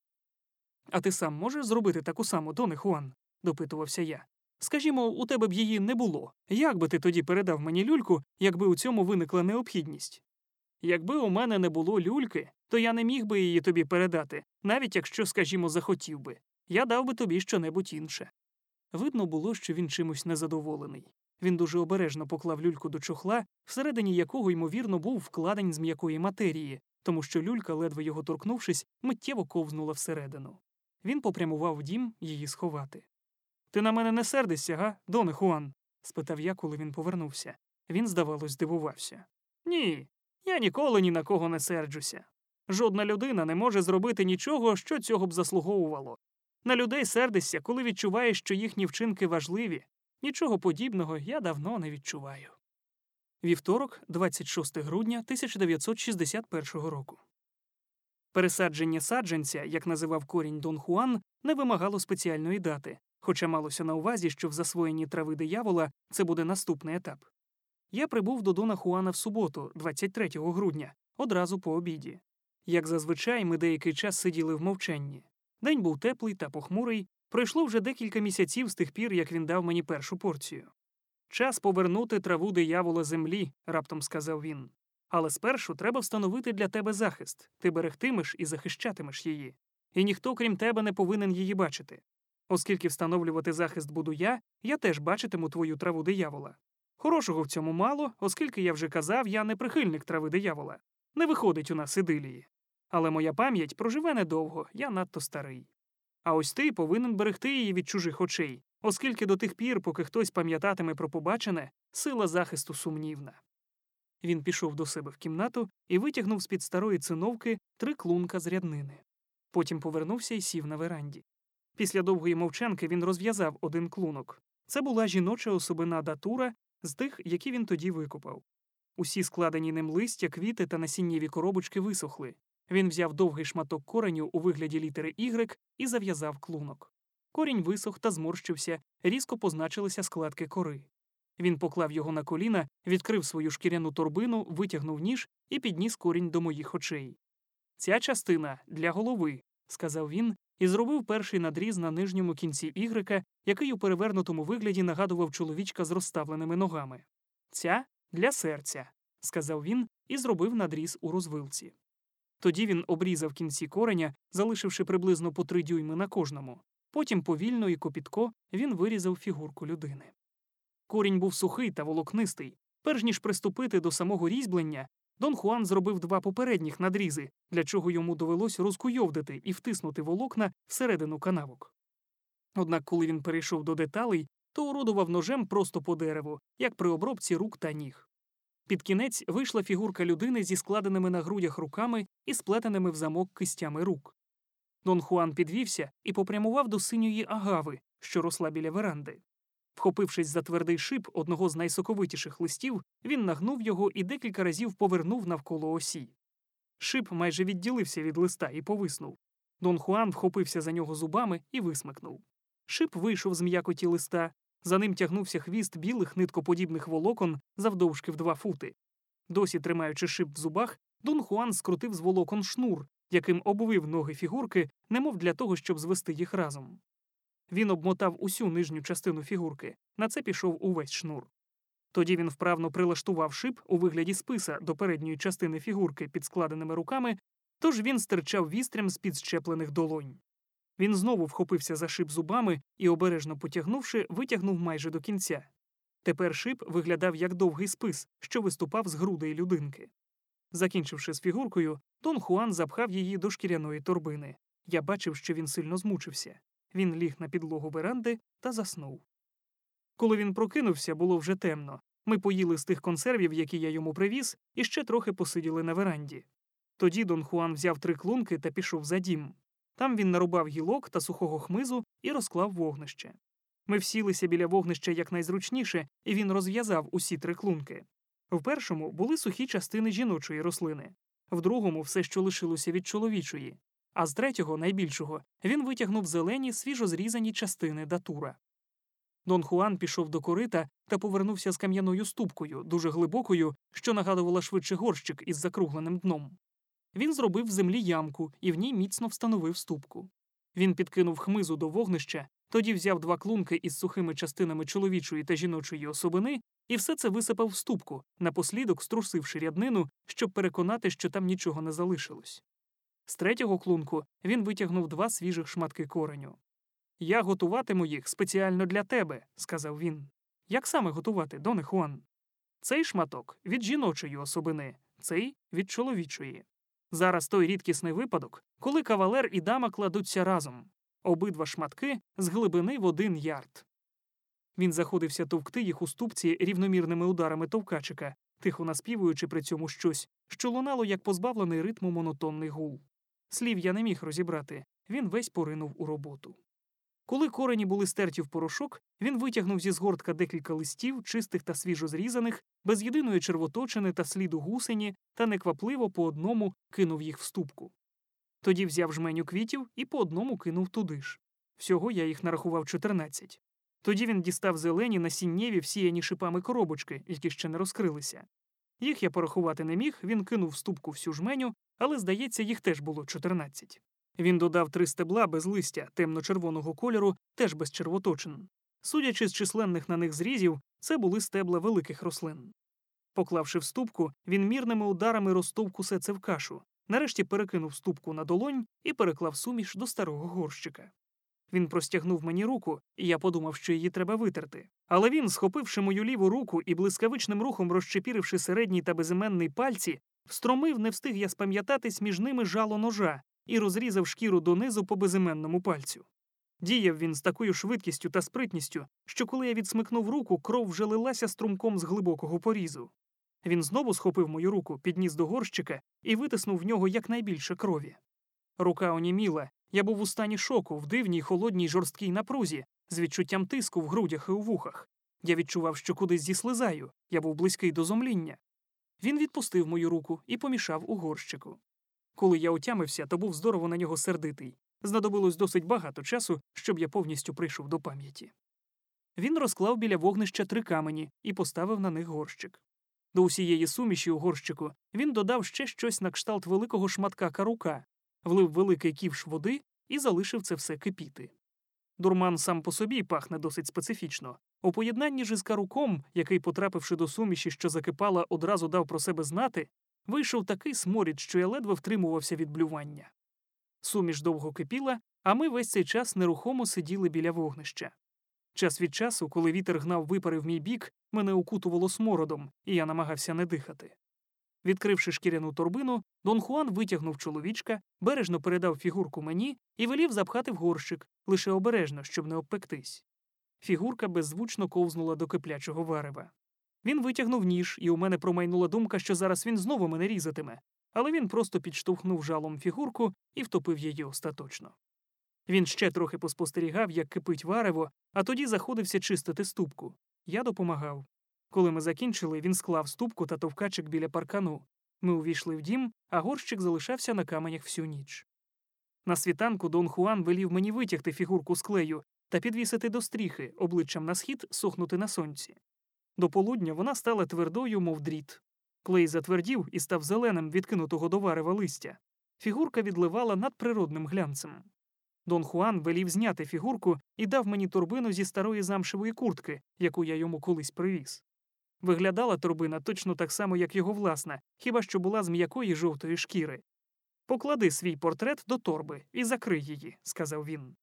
А ти сам можеш зробити таку саму, Доне Хуан? допитувався я. Скажімо, у тебе б її не було. Як би ти тоді передав мені люльку, якби у цьому виникла необхідність? Якби у мене не було люльки, то я не міг би її тобі передати, навіть якщо, скажімо, захотів би. Я дав би тобі щонебудь інше. Видно було, що він чимось незадоволений. Він дуже обережно поклав люльку до чохла, всередині якого, ймовірно, був вкладень з м'якої матерії, тому що люлька, ледве його торкнувшись, миттєво ковзнула всередину. Він попрямував в дім її сховати. Ти на мене не сердишся, га, Доне Хуан? спитав я, коли він повернувся. Він, здавалось, здивувався. Ні, я ніколи ні на кого не серджуся. Жодна людина не може зробити нічого, що цього б заслуговувало. На людей сердишся, коли відчуваєш, що їхні вчинки важливі. Нічого подібного я давно не відчуваю. Вівторок, 26 грудня 1961 року. Пересадження саджанця, як називав корінь Дон Хуан, не вимагало спеціальної дати, хоча малося на увазі, що в засвоєнні трави диявола це буде наступний етап. Я прибув до Дона Хуана в суботу, 23 грудня, одразу по обіді. Як зазвичай, ми деякий час сиділи в мовчанні. День був теплий та похмурий, пройшло вже декілька місяців з тих пір, як він дав мені першу порцію. Час повернути траву диявола землі, раптом сказав він. Але спершу треба встановити для тебе захист, ти берегтимеш і захищатимеш її, і ніхто, крім тебе, не повинен її бачити. Оскільки встановлювати захист буду я, я теж бачитиму твою траву диявола. Хорошого в цьому мало, оскільки я вже казав, я не прихильник трави диявола. Не виходить у нас ідилії. Але моя пам'ять проживе недовго, я надто старий. А ось ти повинен берегти її від чужих очей, оскільки до тих пір, поки хтось пам'ятатиме про побачене, сила захисту сумнівна. Він пішов до себе в кімнату і витягнув з під старої циновки три клунка з ряднини. Потім повернувся і сів на веранді. Після довгої мовчанки він розв'язав один клунок. Це була жіноча особина датура з тих, які він тоді викопав. Усі складені ним листя, квіти та насіннєві коробочки висохли. Він взяв довгий шматок кореню у вигляді літери Y і зав'язав клунок. Корінь висох та зморщився, різко позначилися складки кори. Він поклав його на коліна, відкрив свою шкіряну торбину, витягнув ніж і підніс корінь до моїх очей. Ця частина для голови, сказав він і зробив перший надріз на нижньому кінці ігрека, який у перевернутому вигляді нагадував чоловічка з розставленими ногами. Ця для серця, сказав він і зробив надріз у розвилці. Тоді він обрізав кінці кореня, залишивши приблизно по три дюйми на кожному. Потім повільно і копітко він вирізав фігурку людини. Корінь був сухий та волокнистий. Перш ніж приступити до самого різьблення, Дон Хуан зробив два попередніх надрізи, для чого йому довелось розкуйовдити і втиснути волокна всередину канавок. Однак, коли він перейшов до деталей, то орудував ножем просто по дереву, як при обробці рук та ніг. Під кінець вийшла фігурка людини зі складеними на грудях руками і сплетеними в замок кистями рук. Дон Хуан підвівся і попрямував до синьої агави, що росла біля веранди. Вхопившись за твердий шип одного з найсоковитіших листів, він нагнув його і декілька разів повернув навколо осі. Шип майже відділився від листа і повиснув. Дон Хуан вхопився за нього зубами і висмикнув. Шип вийшов з м'якоті листа, за ним тягнувся хвіст білих ниткоподібних волокон завдовжки в два фути. Досі тримаючи шип в зубах, Дон Хуан скрутив з волокон шнур, яким обвив ноги фігурки, немов для того, щоб звести їх разом. Він обмотав усю нижню частину фігурки, на це пішов увесь шнур. Тоді він вправно прилаштував шип у вигляді списа до передньої частини фігурки під складеними руками, тож він стирчав вістрям з під щеплених долонь. Він знову вхопився за шип зубами і, обережно потягнувши, витягнув майже до кінця. Тепер шип виглядав як довгий спис, що виступав з грудей людинки. Закінчивши з фігуркою, Дон Хуан запхав її до шкіряної торбини. Я бачив, що він сильно змучився. Він ліг на підлогу веранди та заснув. Коли він прокинувся, було вже темно. Ми поїли з тих консервів, які я йому привіз, і ще трохи посиділи на веранді. Тоді Дон Хуан взяв три клунки та пішов за дім. Там він нарубав гілок та сухого хмизу і розклав вогнище. Ми всілися біля вогнища якнайзручніше, і він розв'язав усі три клунки. В першому були сухі частини жіночої рослини, в другому все, що лишилося від чоловічої, а з третього, найбільшого, він витягнув зелені свіжо зрізані частини датура. Дон Хуан пішов до корита та повернувся з кам'яною ступкою, дуже глибокою, що нагадувала швидше горщик із закругленим дном. Він зробив в землі ямку і в ній міцно встановив ступку. Він підкинув хмизу до вогнища, тоді взяв два клунки із сухими частинами чоловічої та жіночої особини і все це висипав в ступку, напослідок струсивши ряднину, щоб переконати, що там нічого не залишилось. З третього клунку він витягнув два свіжих шматки кореню. Я готуватиму їх спеціально для тебе, сказав він. Як саме готувати, Доне Хуан? Цей шматок від жіночої особини, цей від чоловічої. Зараз той рідкісний випадок, коли кавалер і дама кладуться разом, обидва шматки з глибини в один ярд. Він заходився товкти їх у ступці рівномірними ударами товкачика, тихо наспівуючи при цьому щось, що лунало як позбавлений ритму монотонний гул. Слів я не міг розібрати, він весь поринув у роботу. Коли корені були стерті в порошок, він витягнув зі згортка декілька листів, чистих та свіжо зрізаних, без єдиної червоточини та сліду гусені, та неквапливо по одному кинув їх в ступку. Тоді взяв жменю квітів і по одному кинув туди ж. Всього я їх нарахував 14. Тоді він дістав зелені насіннєві всіяні шипами коробочки, які ще не розкрилися. Їх я порахувати не міг, він кинув в ступку всю жменю, але, здається, їх теж було 14. Він додав три стебла без листя темно-червоного кольору, теж без червоточин. Судячи з численних на них зрізів, це були стебла великих рослин. Поклавши в ступку, він мірними ударами розтовк усе це в кашу, нарешті перекинув ступку на долонь і переклав суміш до старого горщика. Він простягнув мені руку, і я подумав, що її треба витерти. Але він, схопивши мою ліву руку і блискавичним рухом розчепіривши середній та безіменний пальці, встромив, не встиг я спам'ятатись між ними жало ножа і розрізав шкіру донизу по безіменному пальцю. Діяв він з такою швидкістю та спритністю, що коли я відсмикнув руку, кров вже лилася струмком з глибокого порізу. Він знову схопив мою руку, підніс до горщика і витиснув в нього якнайбільше крові. Рука оніміла, я був у стані шоку, в дивній холодній жорсткій напрузі, з відчуттям тиску в грудях і у вухах. Я відчував, що кудись зіслизаю, я був близький до зомління. Він відпустив мою руку і помішав у горщику. Коли я отямився, то був здорово на нього сердитий. Знадобилось досить багато часу, щоб я повністю прийшов до пам'яті. Він розклав біля вогнища три камені і поставив на них горщик. До усієї суміші у горщику він додав ще щось на кшталт великого шматка карука, влив великий ківш води і залишив це все кипіти. Дурман сам по собі пахне досить специфічно. У поєднанні ж із каруком, який, потрапивши до суміші, що закипала, одразу дав про себе знати, вийшов такий сморід, що я ледве втримувався від блювання. Суміш довго кипіла, а ми весь цей час нерухомо сиділи біля вогнища. Час від часу, коли вітер гнав випари в мій бік, мене укутувало смородом, і я намагався не дихати. Відкривши шкіряну торбину, Дон Хуан витягнув чоловічка, бережно передав фігурку мені і велів запхати в горщик, лише обережно, щоб не обпектись. Фігурка беззвучно ковзнула до киплячого варева. Він витягнув ніж, і у мене промайнула думка, що зараз він знову мене різатиме, але він просто підштовхнув жалом фігурку і втопив її остаточно. Він ще трохи поспостерігав, як кипить варево, а тоді заходився чистити ступку. Я допомагав. Коли ми закінчили, він склав ступку та товкачик біля паркану. Ми увійшли в дім, а горщик залишався на каменях всю ніч. На світанку Дон Хуан велів мені витягти фігурку з клею та підвісити до стріхи, обличчям на схід сохнути на сонці. До полудня вона стала твердою, мов дріт. Клей затвердів і став зеленим відкинутого до варева листя. Фігурка відливала надприродним глянцем. Дон Хуан велів зняти фігурку і дав мені торбину зі старої замшевої куртки, яку я йому колись привіз. Виглядала торбина точно так само, як його власна, хіба що була з м'якої жовтої шкіри. Поклади свій портрет до торби і закрий її, сказав він.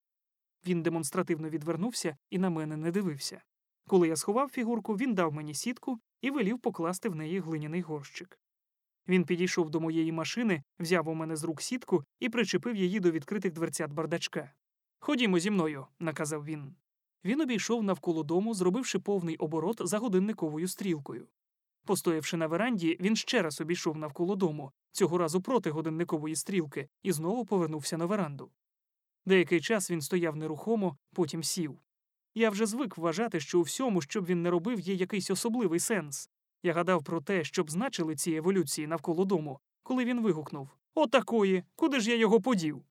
Він демонстративно відвернувся і на мене не дивився. Коли я сховав фігурку, він дав мені сітку і велів покласти в неї глиняний горщик. Він підійшов до моєї машини, взяв у мене з рук сітку і причепив її до відкритих дверцят бардачка. Ходімо зі мною, наказав він. Він обійшов навколо дому, зробивши повний оборот за годинниковою стрілкою. Постоявши на веранді, він ще раз обійшов навколо дому, цього разу проти годинникової стрілки, і знову повернувся на веранду. Деякий час він стояв нерухомо, потім сів. Я вже звик вважати, що у всьому, що б він не робив, є якийсь особливий сенс. Я гадав про те, що б значили ці еволюції навколо дому, коли він вигукнув Отакої, куди ж я його подів?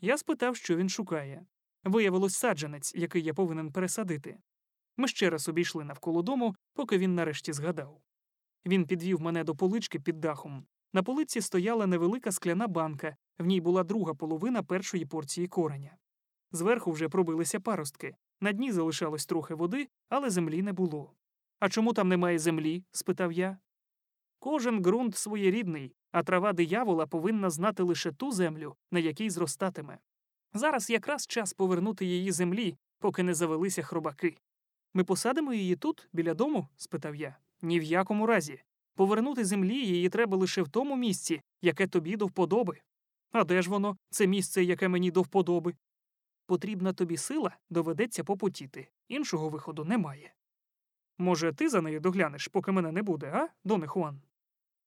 Я спитав, що він шукає. Виявилось саджанець, який я повинен пересадити. Ми ще раз обійшли навколо дому, поки він нарешті згадав. Він підвів мене до полички під дахом. На полиці стояла невелика скляна банка, в ній була друга половина першої порції кореня. Зверху вже пробилися паростки, на дні залишалось трохи води, але землі не було. А чому там немає землі? спитав я. Кожен ґрунт своєрідний, а трава диявола повинна знати лише ту землю, на якій зростатиме. Зараз якраз час повернути її землі, поки не завелися хробаки. Ми посадимо її тут, біля дому? спитав я. Ні в якому разі. Повернути землі її треба лише в тому місці, яке тобі до вподоби. А де ж воно, це місце, яке мені до вподоби? Потрібна тобі сила, доведеться попотіти. Іншого виходу немає. Може, ти за нею доглянеш, поки мене не буде, а, Доне Хуан?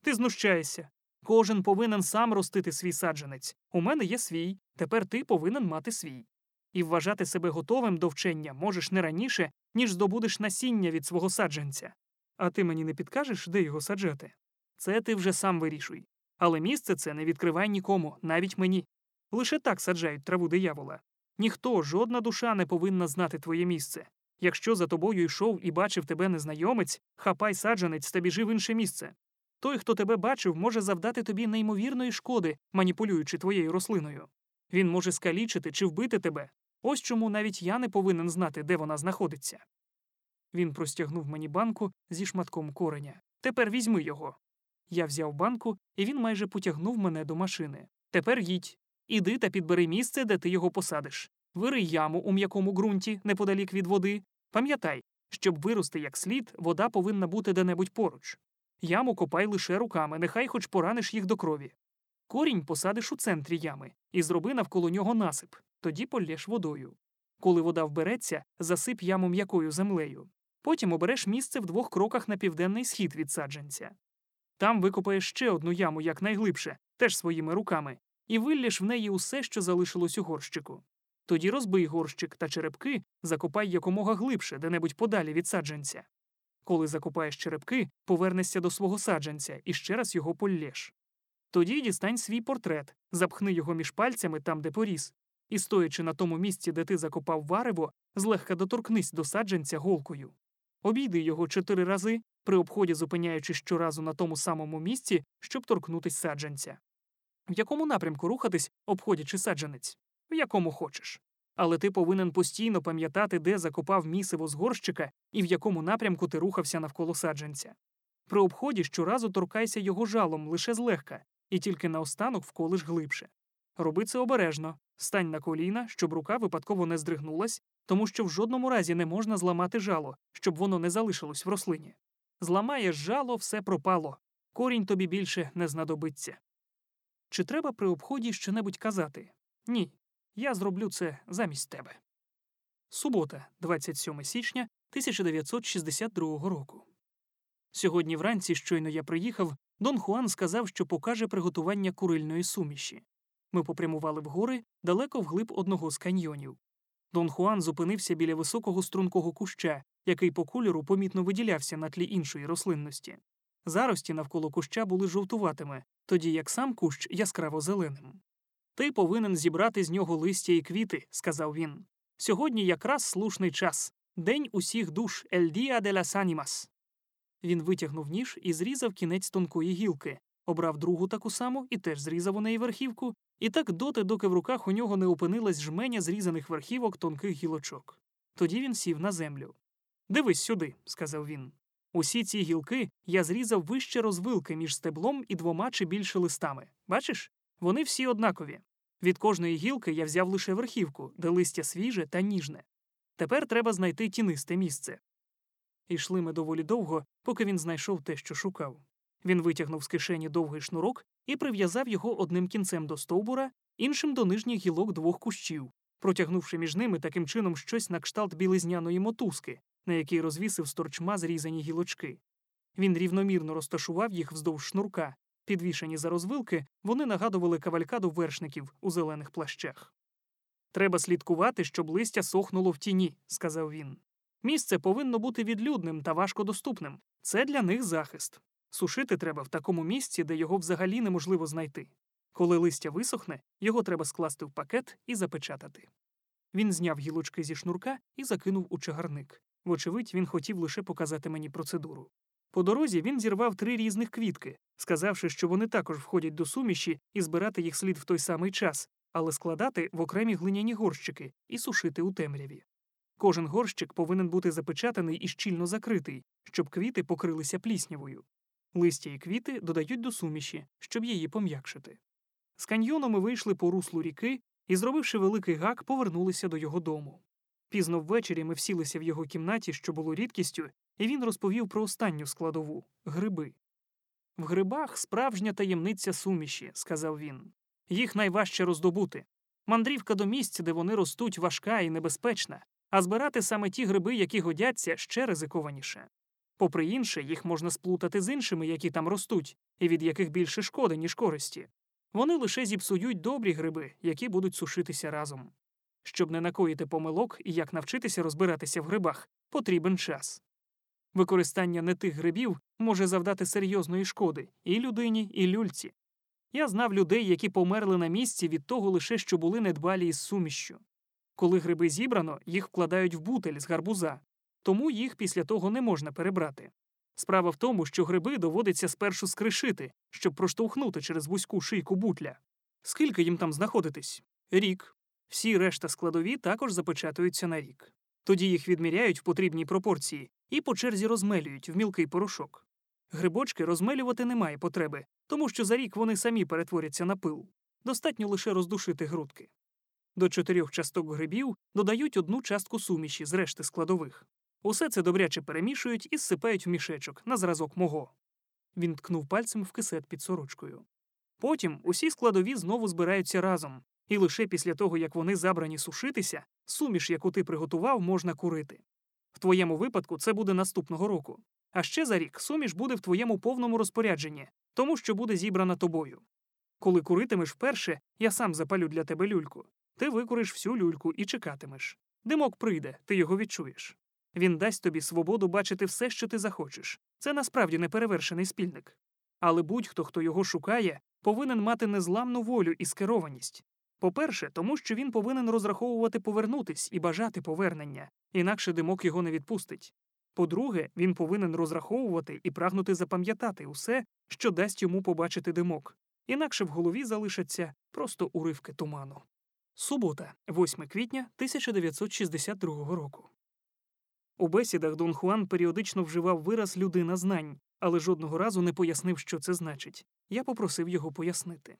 Ти знущаєшся. Кожен повинен сам ростити свій саджанець. У мене є свій, тепер ти повинен мати свій. І вважати себе готовим до вчення можеш не раніше, ніж здобудеш насіння від свого саджанця. А ти мені не підкажеш, де його саджати? Це ти вже сам вирішуй. Але місце це не відкривай нікому, навіть мені. Лише так саджають траву диявола. Ніхто, жодна душа не повинна знати твоє місце. Якщо за тобою йшов і бачив тебе незнайомець, хапай саджанець та біжи в інше місце. Той, хто тебе бачив, може завдати тобі неймовірної шкоди, маніпулюючи твоєю рослиною. Він може скалічити чи вбити тебе. Ось чому навіть я не повинен знати, де вона знаходиться. Він простягнув мені банку зі шматком кореня. Тепер візьми його. Я взяв банку, і він майже потягнув мене до машини. Тепер їдь. Іди та підбери місце, де ти його посадиш. Вирий яму у м'якому ґрунті неподалік від води. Пам'ятай, щоб вирости як слід, вода повинна бути де-небудь поруч. Яму копай лише руками, нехай хоч пораниш їх до крові. Корінь посадиш у центрі ями і зроби навколо нього насип, тоді полєш водою. Коли вода вбереться, засип яму м'якою землею. Потім обереш місце в двох кроках на південний схід від саджанця. Там викопаєш ще одну яму якнайглибше, теж своїми руками, і виллєш в неї усе, що залишилось у горщику. Тоді розбий горщик та черепки, закопай якомога глибше, де-небудь подалі від саджанця. Коли закопаєш черепки, повернешся до свого саджанця і ще раз його поллєш. Тоді дістань свій портрет, запхни його між пальцями там, де поріс, і, стоячи на тому місці, де ти закопав варево, злегка доторкнись до саджанця голкою. Обійди його чотири рази, при обході зупиняючись щоразу на тому самому місці, щоб торкнутись саджанця. В якому напрямку рухатись, обходячи саджанець, в якому хочеш. Але ти повинен постійно пам'ятати, де закопав місиво з горщика і в якому напрямку ти рухався навколо саджанця. При обході щоразу торкайся його жалом лише злегка, і тільки наостанок вколиш глибше. Роби це обережно, стань на коліна, щоб рука випадково не здригнулась, тому що в жодному разі не можна зламати жало, щоб воно не залишилось в рослині. Зламаєш жало, все пропало, корінь тобі більше не знадобиться. Чи треба при обході щонебудь казати? Ні, я зроблю це замість тебе. Субота, 27 січня 1962 року. Сьогодні вранці, щойно я приїхав, Дон Хуан сказав, що покаже приготування курильної суміші. Ми попрямували в гори далеко вглиб одного з каньйонів. Дон Хуан зупинився біля високого стрункого куща, який по кольору помітно виділявся на тлі іншої рослинності. Зарості навколо куща були жовтуватими, тоді як сам кущ яскраво зеленим. Ти повинен зібрати з нього листя і квіти, сказав він. Сьогодні якраз слушний час день усіх душ «El Día de las Ánimas». Він витягнув ніж і зрізав кінець тонкої гілки, обрав другу таку саму і теж зрізав у неї верхівку, і так доти, доки в руках у нього не опинилась жменя зрізаних верхівок тонких гілочок. Тоді він сів на землю. Дивись сюди, сказав він. Усі ці гілки я зрізав вище розвилки між стеблом і двома чи більше листами. Бачиш? Вони всі однакові. Від кожної гілки я взяв лише верхівку, де листя свіже та ніжне. Тепер треба знайти тінисте місце. Ішли ми доволі довго, поки він знайшов те, що шукав. Він витягнув з кишені довгий шнурок і прив'язав його одним кінцем до стовбура, іншим до нижніх гілок двох кущів, протягнувши між ними таким чином щось на кшталт білизняної мотузки, на якій розвісив з торчма зрізані гілочки. Він рівномірно розташував їх вздовж шнурка. Підвішені за розвилки, вони нагадували кавалькаду вершників у зелених плащах. Треба слідкувати, щоб листя сохнуло в тіні, сказав він. Місце повинно бути відлюдним та важкодоступним. Це для них захист. Сушити треба в такому місці, де його взагалі неможливо знайти. Коли листя висохне, його треба скласти в пакет і запечатати. Він зняв гілочки зі шнурка і закинув у чагарник. Вочевидь, він хотів лише показати мені процедуру. По дорозі він зірвав три різних квітки, сказавши, що вони також входять до суміші і збирати їх слід в той самий час, але складати в окремі глиняні горщики і сушити у темряві. Кожен горщик повинен бути запечатаний і щільно закритий, щоб квіти покрилися пліснявою. Листя і квіти додають до суміші, щоб її пом'якшити. З каньйону ми вийшли по руслу ріки і, зробивши великий гак, повернулися до його дому. Пізно ввечері ми всілися в його кімнаті, що було рідкістю, і він розповів про останню складову гриби. В грибах справжня таємниця суміші, сказав він. Їх найважче роздобути. Мандрівка до місць, де вони ростуть, важка і небезпечна, а збирати саме ті гриби, які годяться, ще ризикованіше. Попри інше, їх можна сплутати з іншими, які там ростуть, і від яких більше шкоди, ніж користі. Вони лише зіпсують добрі гриби, які будуть сушитися разом. Щоб не накоїти помилок і як навчитися розбиратися в грибах, потрібен час. Використання не тих грибів може завдати серйозної шкоди і людині, і люльці. Я знав людей, які померли на місці від того лише, що були недбалі із сумішшю. Коли гриби зібрано, їх вкладають в бутель з гарбуза, тому їх після того не можна перебрати. Справа в тому, що гриби доводиться спершу скришити, щоб проштовхнути через вузьку шийку бутля. Скільки їм там знаходитись? Рік. Всі решта складові також запечатуються на рік. Тоді їх відміряють в потрібній пропорції і по черзі розмелюють в мілкий порошок. Грибочки розмелювати немає потреби, тому що за рік вони самі перетворяться на пил. Достатньо лише роздушити грудки. До чотирьох часток грибів додають одну частку суміші з решти складових. Усе це добряче перемішують і зсипають в мішечок на зразок мого. Він ткнув пальцем в кисет під сорочкою. Потім усі складові знову збираються разом, і лише після того, як вони забрані сушитися, суміш, яку ти приготував, можна курити. В твоєму випадку це буде наступного року. А ще за рік суміш буде в твоєму повному розпорядженні, тому що буде зібрана тобою. Коли куритимеш вперше, я сам запалю для тебе люльку. Ти викуриш всю люльку і чекатимеш. Димок прийде, ти його відчуєш. Він дасть тобі свободу бачити все, що ти захочеш. Це насправді неперевершений спільник. Але будь-хто, хто його шукає, повинен мати незламну волю і скерованість. По-перше, тому що він повинен розраховувати повернутись і бажати повернення, інакше димок його не відпустить. По-друге, він повинен розраховувати і прагнути запам'ятати усе, що дасть йому побачити димок, інакше в голові залишаться просто уривки туману. Субота, 8 квітня 1962 року. У бесідах Дон Хуан періодично вживав вираз людина знань, але жодного разу не пояснив, що це значить. Я попросив його пояснити.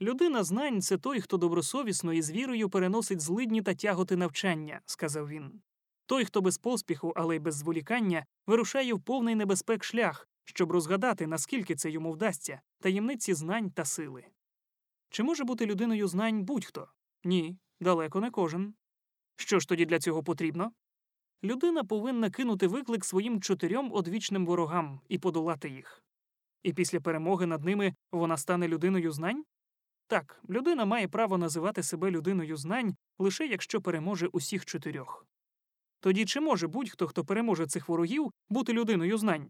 Людина знань це той, хто добросовісно і з вірою переносить злидні та тяготи навчання, сказав він. Той, хто без поспіху, але й без зволікання, вирушає в повний небезпек шлях, щоб розгадати, наскільки це йому вдасться, таємниці знань та сили. Чи може бути людиною знань будь-хто? Ні, далеко не кожен. Що ж тоді для цього потрібно? Людина повинна кинути виклик своїм чотирьом одвічним ворогам і подолати їх. І після перемоги над ними вона стане людиною знань? Так, людина має право називати себе людиною знань лише якщо переможе усіх чотирьох. Тоді чи може будь-хто, хто переможе цих ворогів, бути людиною знань?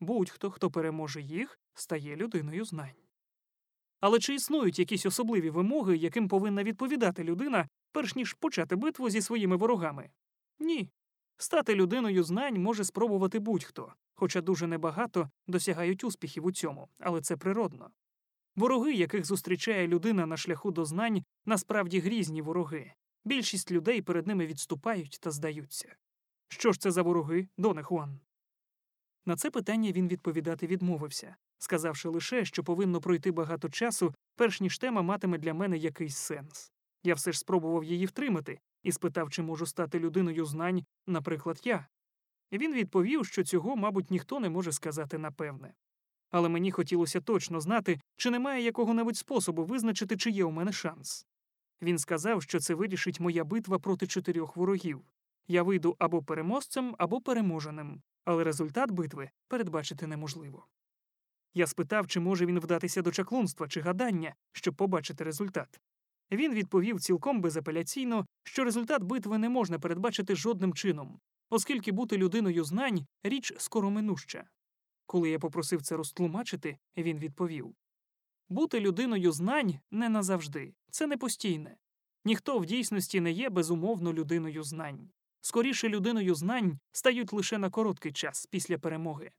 Будь-хто, хто переможе їх, стає людиною знань. Але чи існують якісь особливі вимоги, яким повинна відповідати людина, перш ніж почати битву зі своїми ворогами? Ні. Стати людиною знань може спробувати будь-хто, хоча дуже небагато досягають успіхів у цьому, але це природно. Вороги, яких зустрічає людина на шляху до знань, насправді грізні вороги. Більшість людей перед ними відступають та здаються. Що ж це за вороги, Доне Хуан? На це питання він відповідати відмовився, сказавши лише, що повинно пройти багато часу, перш ніж тема матиме для мене якийсь сенс. Я все ж спробував її втримати і спитав, чи можу стати людиною знань, наприклад, я. Він відповів, що цього, мабуть, ніхто не може сказати напевне. Але мені хотілося точно знати, чи немає якого-небудь способу визначити, чи є у мене шанс. Він сказав, що це вирішить моя битва проти чотирьох ворогів. Я вийду або переможцем, або переможеним, але результат битви передбачити неможливо. Я спитав, чи може він вдатися до чаклунства чи гадання, щоб побачити результат. Він відповів цілком безапеляційно, що результат битви не можна передбачити жодним чином, оскільки бути людиною знань річ скороминуща. Коли я попросив це розтлумачити, він відповів бути людиною знань не назавжди, це не постійне. Ніхто в дійсності не є безумовно людиною знань. Скоріше людиною знань стають лише на короткий час після перемоги.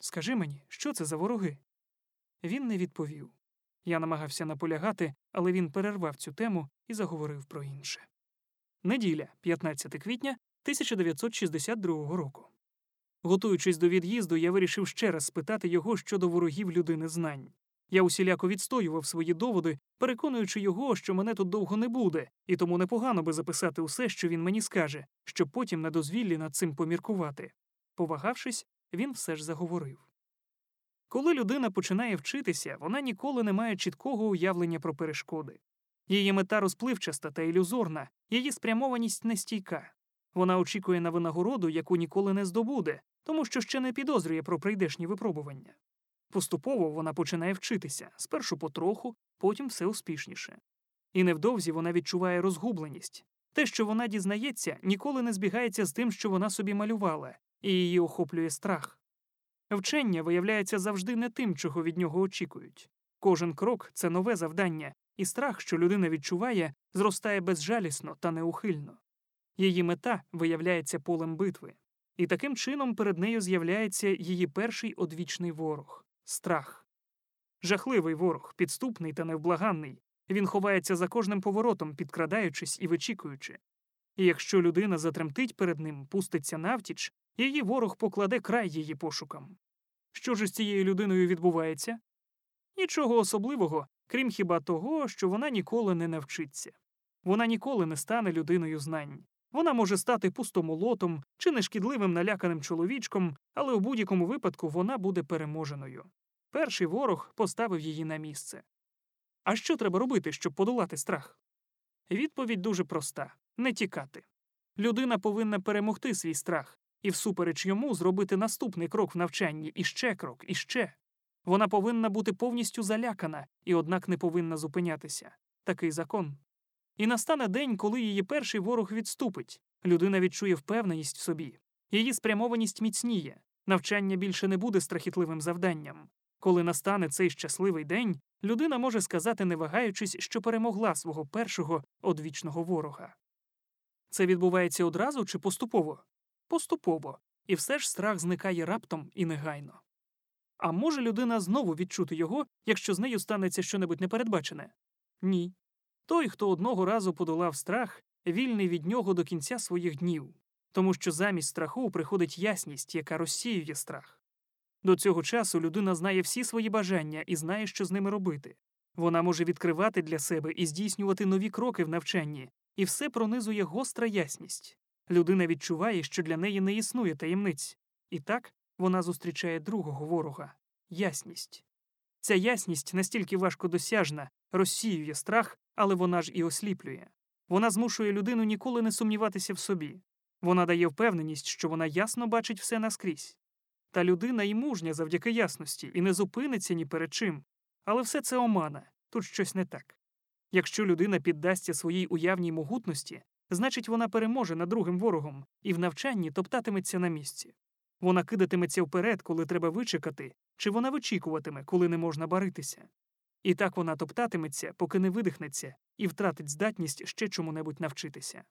Скажи мені, що це за вороги? Він не відповів. Я намагався наполягати, але він перервав цю тему і заговорив про інше. Неділя, 15 квітня 1962 року. Готуючись до від'їзду, я вирішив ще раз спитати його щодо ворогів людини знань. Я усіляко відстоював свої доводи, переконуючи його, що мене тут довго не буде, і тому непогано би записати усе, що він мені скаже, щоб потім на дозвіллі над цим поміркувати. Повагавшись, він все ж заговорив. Коли людина починає вчитися, вона ніколи не має чіткого уявлення про перешкоди. Її мета розпливчаста та ілюзорна, її спрямованість нестійка. Вона очікує на винагороду, яку ніколи не здобуде, тому що ще не підозрює про прийдешні випробування. Поступово вона починає вчитися спершу потроху, потім все успішніше. І невдовзі вона відчуває розгубленість. Те, що вона дізнається, ніколи не збігається з тим, що вона собі малювала, і її охоплює страх. Вчення виявляється завжди не тим, чого від нього очікують. Кожен крок це нове завдання, і страх, що людина відчуває, зростає безжалісно та неухильно. Її мета виявляється полем битви, і таким чином перед нею з'являється її перший одвічний ворог страх. Жахливий ворог, підступний та невблаганний. Він ховається за кожним поворотом, підкрадаючись і вичікуючи. І якщо людина затремтить перед ним, пуститься навтіч, її ворог покладе край її пошукам. Що ж з цією людиною відбувається? Нічого особливого, крім хіба того, що вона ніколи не навчиться. Вона ніколи не стане людиною знань. Вона може стати пустомолотом чи нешкідливим наляканим чоловічком, але у будь-якому випадку вона буде переможеною. Перший ворог поставив її на місце. А що треба робити, щоб подолати страх? Відповідь дуже проста не тікати. Людина повинна перемогти свій страх і, всупереч йому, зробити наступний крок в навчанні і ще крок, і ще. Вона повинна бути повністю залякана і, однак, не повинна зупинятися. Такий закон. І настане день, коли її перший ворог відступить. Людина відчує впевненість в собі, її спрямованість міцніє, навчання більше не буде страхітливим завданням. Коли настане цей щасливий день, людина може сказати, не вагаючись, що перемогла свого першого одвічного ворога. Це відбувається одразу чи поступово? Поступово, і все ж страх зникає раптом і негайно. А може людина знову відчути його, якщо з нею станеться щонебудь непередбачене? Ні. Той, хто одного разу подолав страх, вільний від нього до кінця своїх днів, тому що замість страху приходить ясність, яка розсіює страх. До цього часу людина знає всі свої бажання і знає, що з ними робити. Вона може відкривати для себе і здійснювати нові кроки в навчанні, і все пронизує гостра ясність. Людина відчуває, що для неї не існує таємниць, і так вона зустрічає другого ворога ясність. Ця ясність настільки важкодосяжна, розсіює страх, але вона ж і осліплює. Вона змушує людину ніколи не сумніватися в собі. Вона дає впевненість, що вона ясно бачить все наскрізь. Та людина і мужня завдяки ясності і не зупиниться ні перед чим. Але все це омана, тут щось не так. Якщо людина піддасться своїй уявній могутності, значить вона переможе над другим ворогом і в навчанні топтатиметься на місці. Вона кидатиметься вперед, коли треба вичекати, чи вона вичікуватиме, коли не можна баритися. І так вона топтатиметься, поки не видихнеться, і втратить здатність ще чому-небудь навчитися.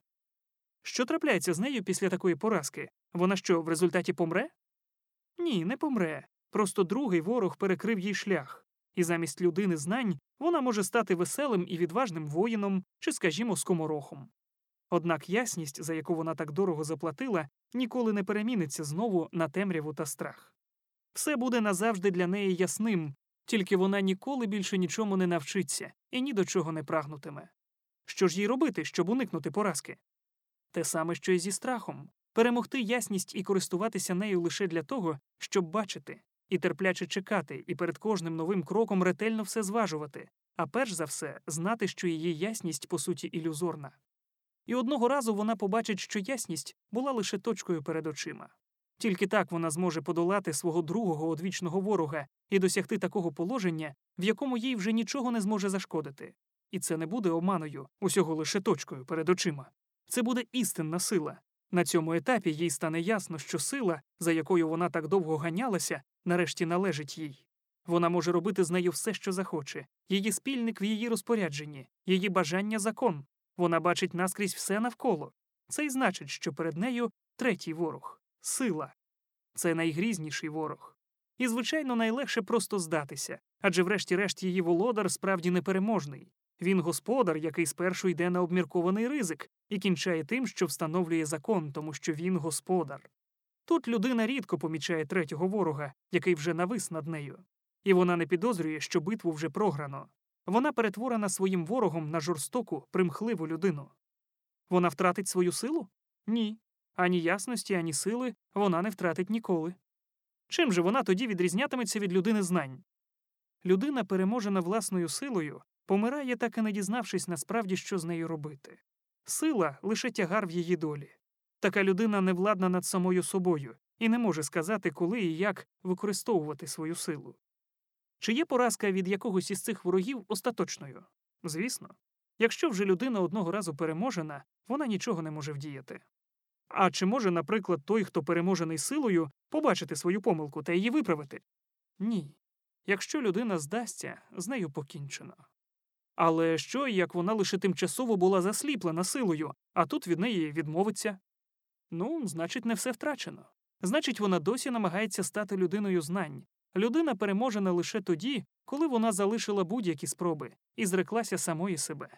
Що трапляється з нею після такої поразки? Вона що, в результаті помре? Ні, не помре. Просто другий ворог перекрив їй шлях, і замість людини знань вона може стати веселим і відважним воїном чи, скажімо, скоморохом. Однак ясність, за яку вона так дорого заплатила, ніколи не переміниться знову на темряву та страх. Все буде назавжди для неї ясним, тільки вона ніколи більше нічому не навчиться і ні до чого не прагнутиме. Що ж їй робити, щоб уникнути поразки? Те саме, що й зі страхом перемогти ясність і користуватися нею лише для того, щоб бачити, і терпляче чекати, і перед кожним новим кроком ретельно все зважувати, а перш за все знати, що її ясність по суті ілюзорна. І одного разу вона побачить, що ясність була лише точкою перед очима. Тільки так вона зможе подолати свого другого одвічного ворога і досягти такого положення, в якому їй вже нічого не зможе зашкодити. І це не буде оманою, усього лише точкою перед очима. Це буде істинна сила. На цьому етапі їй стане ясно, що сила, за якою вона так довго ганялася, нарешті належить їй. Вона може робити з нею все, що захоче, її спільник в її розпорядженні, її бажання закон. Вона бачить наскрізь все навколо. Це й значить, що перед нею третій ворог сила. Це найгрізніший ворог. І, звичайно, найлегше просто здатися, адже, врешті-решт, її володар справді непереможний. Він господар, який спершу йде на обміркований ризик, і кінчає тим, що встановлює закон, тому що він господар. Тут людина рідко помічає третього ворога, який вже навис над нею, і вона не підозрює, що битву вже програно. Вона перетворена своїм ворогом на жорстоку, примхливу людину. Вона втратить свою силу? Ні. Ані ясності, ані сили вона не втратить ніколи. Чим же вона тоді відрізнятиметься від людини знань? Людина, переможена власною силою, помирає, так і не дізнавшись насправді, що з нею робити. Сила лише тягар в її долі. Така людина не владна над самою собою і не може сказати, коли і як використовувати свою силу. Чи є поразка від якогось із цих ворогів остаточною? Звісно. Якщо вже людина одного разу переможена, вона нічого не може вдіяти. А чи може, наприклад, той, хто переможений силою, побачити свою помилку та її виправити? Ні. Якщо людина здасться, з нею покінчено. Але що, як вона лише тимчасово була засліплена силою, а тут від неї відмовиться? Ну, значить, не все втрачено. Значить, вона досі намагається стати людиною знань. Людина переможена лише тоді, коли вона залишила будь-які спроби і зреклася самої себе.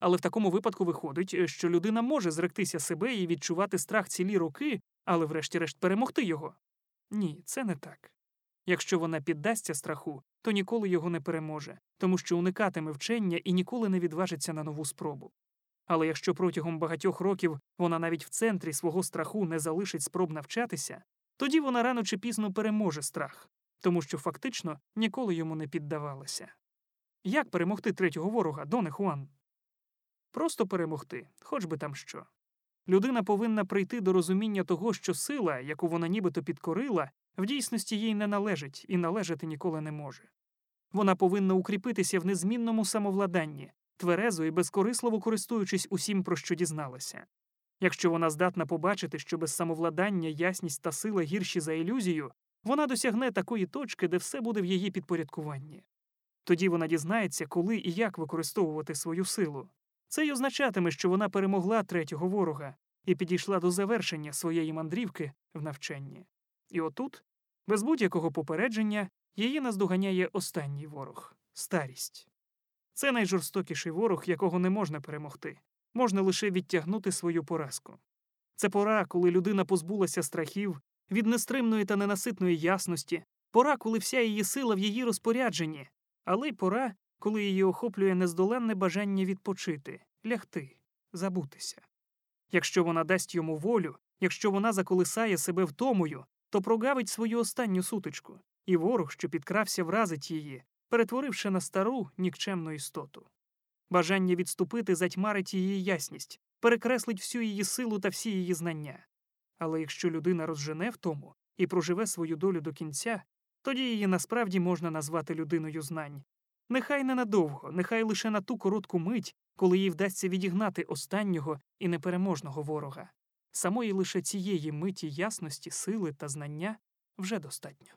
Але в такому випадку виходить, що людина може зректися себе і відчувати страх цілі роки, але врешті-решт перемогти його. Ні, це не так. Якщо вона піддасться страху, то ніколи його не переможе, тому що уникатиме вчення і ніколи не відважиться на нову спробу. Але якщо протягом багатьох років вона навіть в центрі свого страху не залишить спроб навчатися, тоді вона рано чи пізно переможе страх, тому що фактично ніколи йому не піддавалася. Як перемогти третього ворога, Доне Хуан? Просто перемогти, хоч би там що. Людина повинна прийти до розуміння того, що сила, яку вона нібито підкорила, в дійсності їй не належить і належати ніколи не може. Вона повинна укріпитися в незмінному самовладанні, тверезо і безкорисливо користуючись усім, про що дізналася. Якщо вона здатна побачити, що без самовладання ясність та сила гірші за ілюзію, вона досягне такої точки, де все буде в її підпорядкуванні. Тоді вона дізнається, коли і як використовувати свою силу. Це й означатиме, що вона перемогла третього ворога і підійшла до завершення своєї мандрівки в навчанні. І отут, без будь-якого попередження, її наздоганяє останній ворог старість. Це найжорстокіший ворог, якого не можна перемогти, можна лише відтягнути свою поразку. Це пора, коли людина позбулася страхів від нестримної та ненаситної ясності, пора, коли вся її сила в її розпорядженні, але й пора, коли її охоплює нездоленне бажання відпочити, лягти, забутися. Якщо вона дасть йому волю, якщо вона заколисає себе втомою, то прогавить свою останню сутичку, і ворог, що підкрався, вразить її, перетворивши на стару нікчемну істоту. Бажання відступити затьмарить її ясність, перекреслить всю її силу та всі її знання. Але якщо людина розжене в тому і проживе свою долю до кінця, тоді її насправді можна назвати людиною знань. Нехай ненадовго, нехай лише на ту коротку мить, коли їй вдасться відігнати останнього і непереможного ворога. Самої лише цієї миті ясності, сили та знання вже достатньо.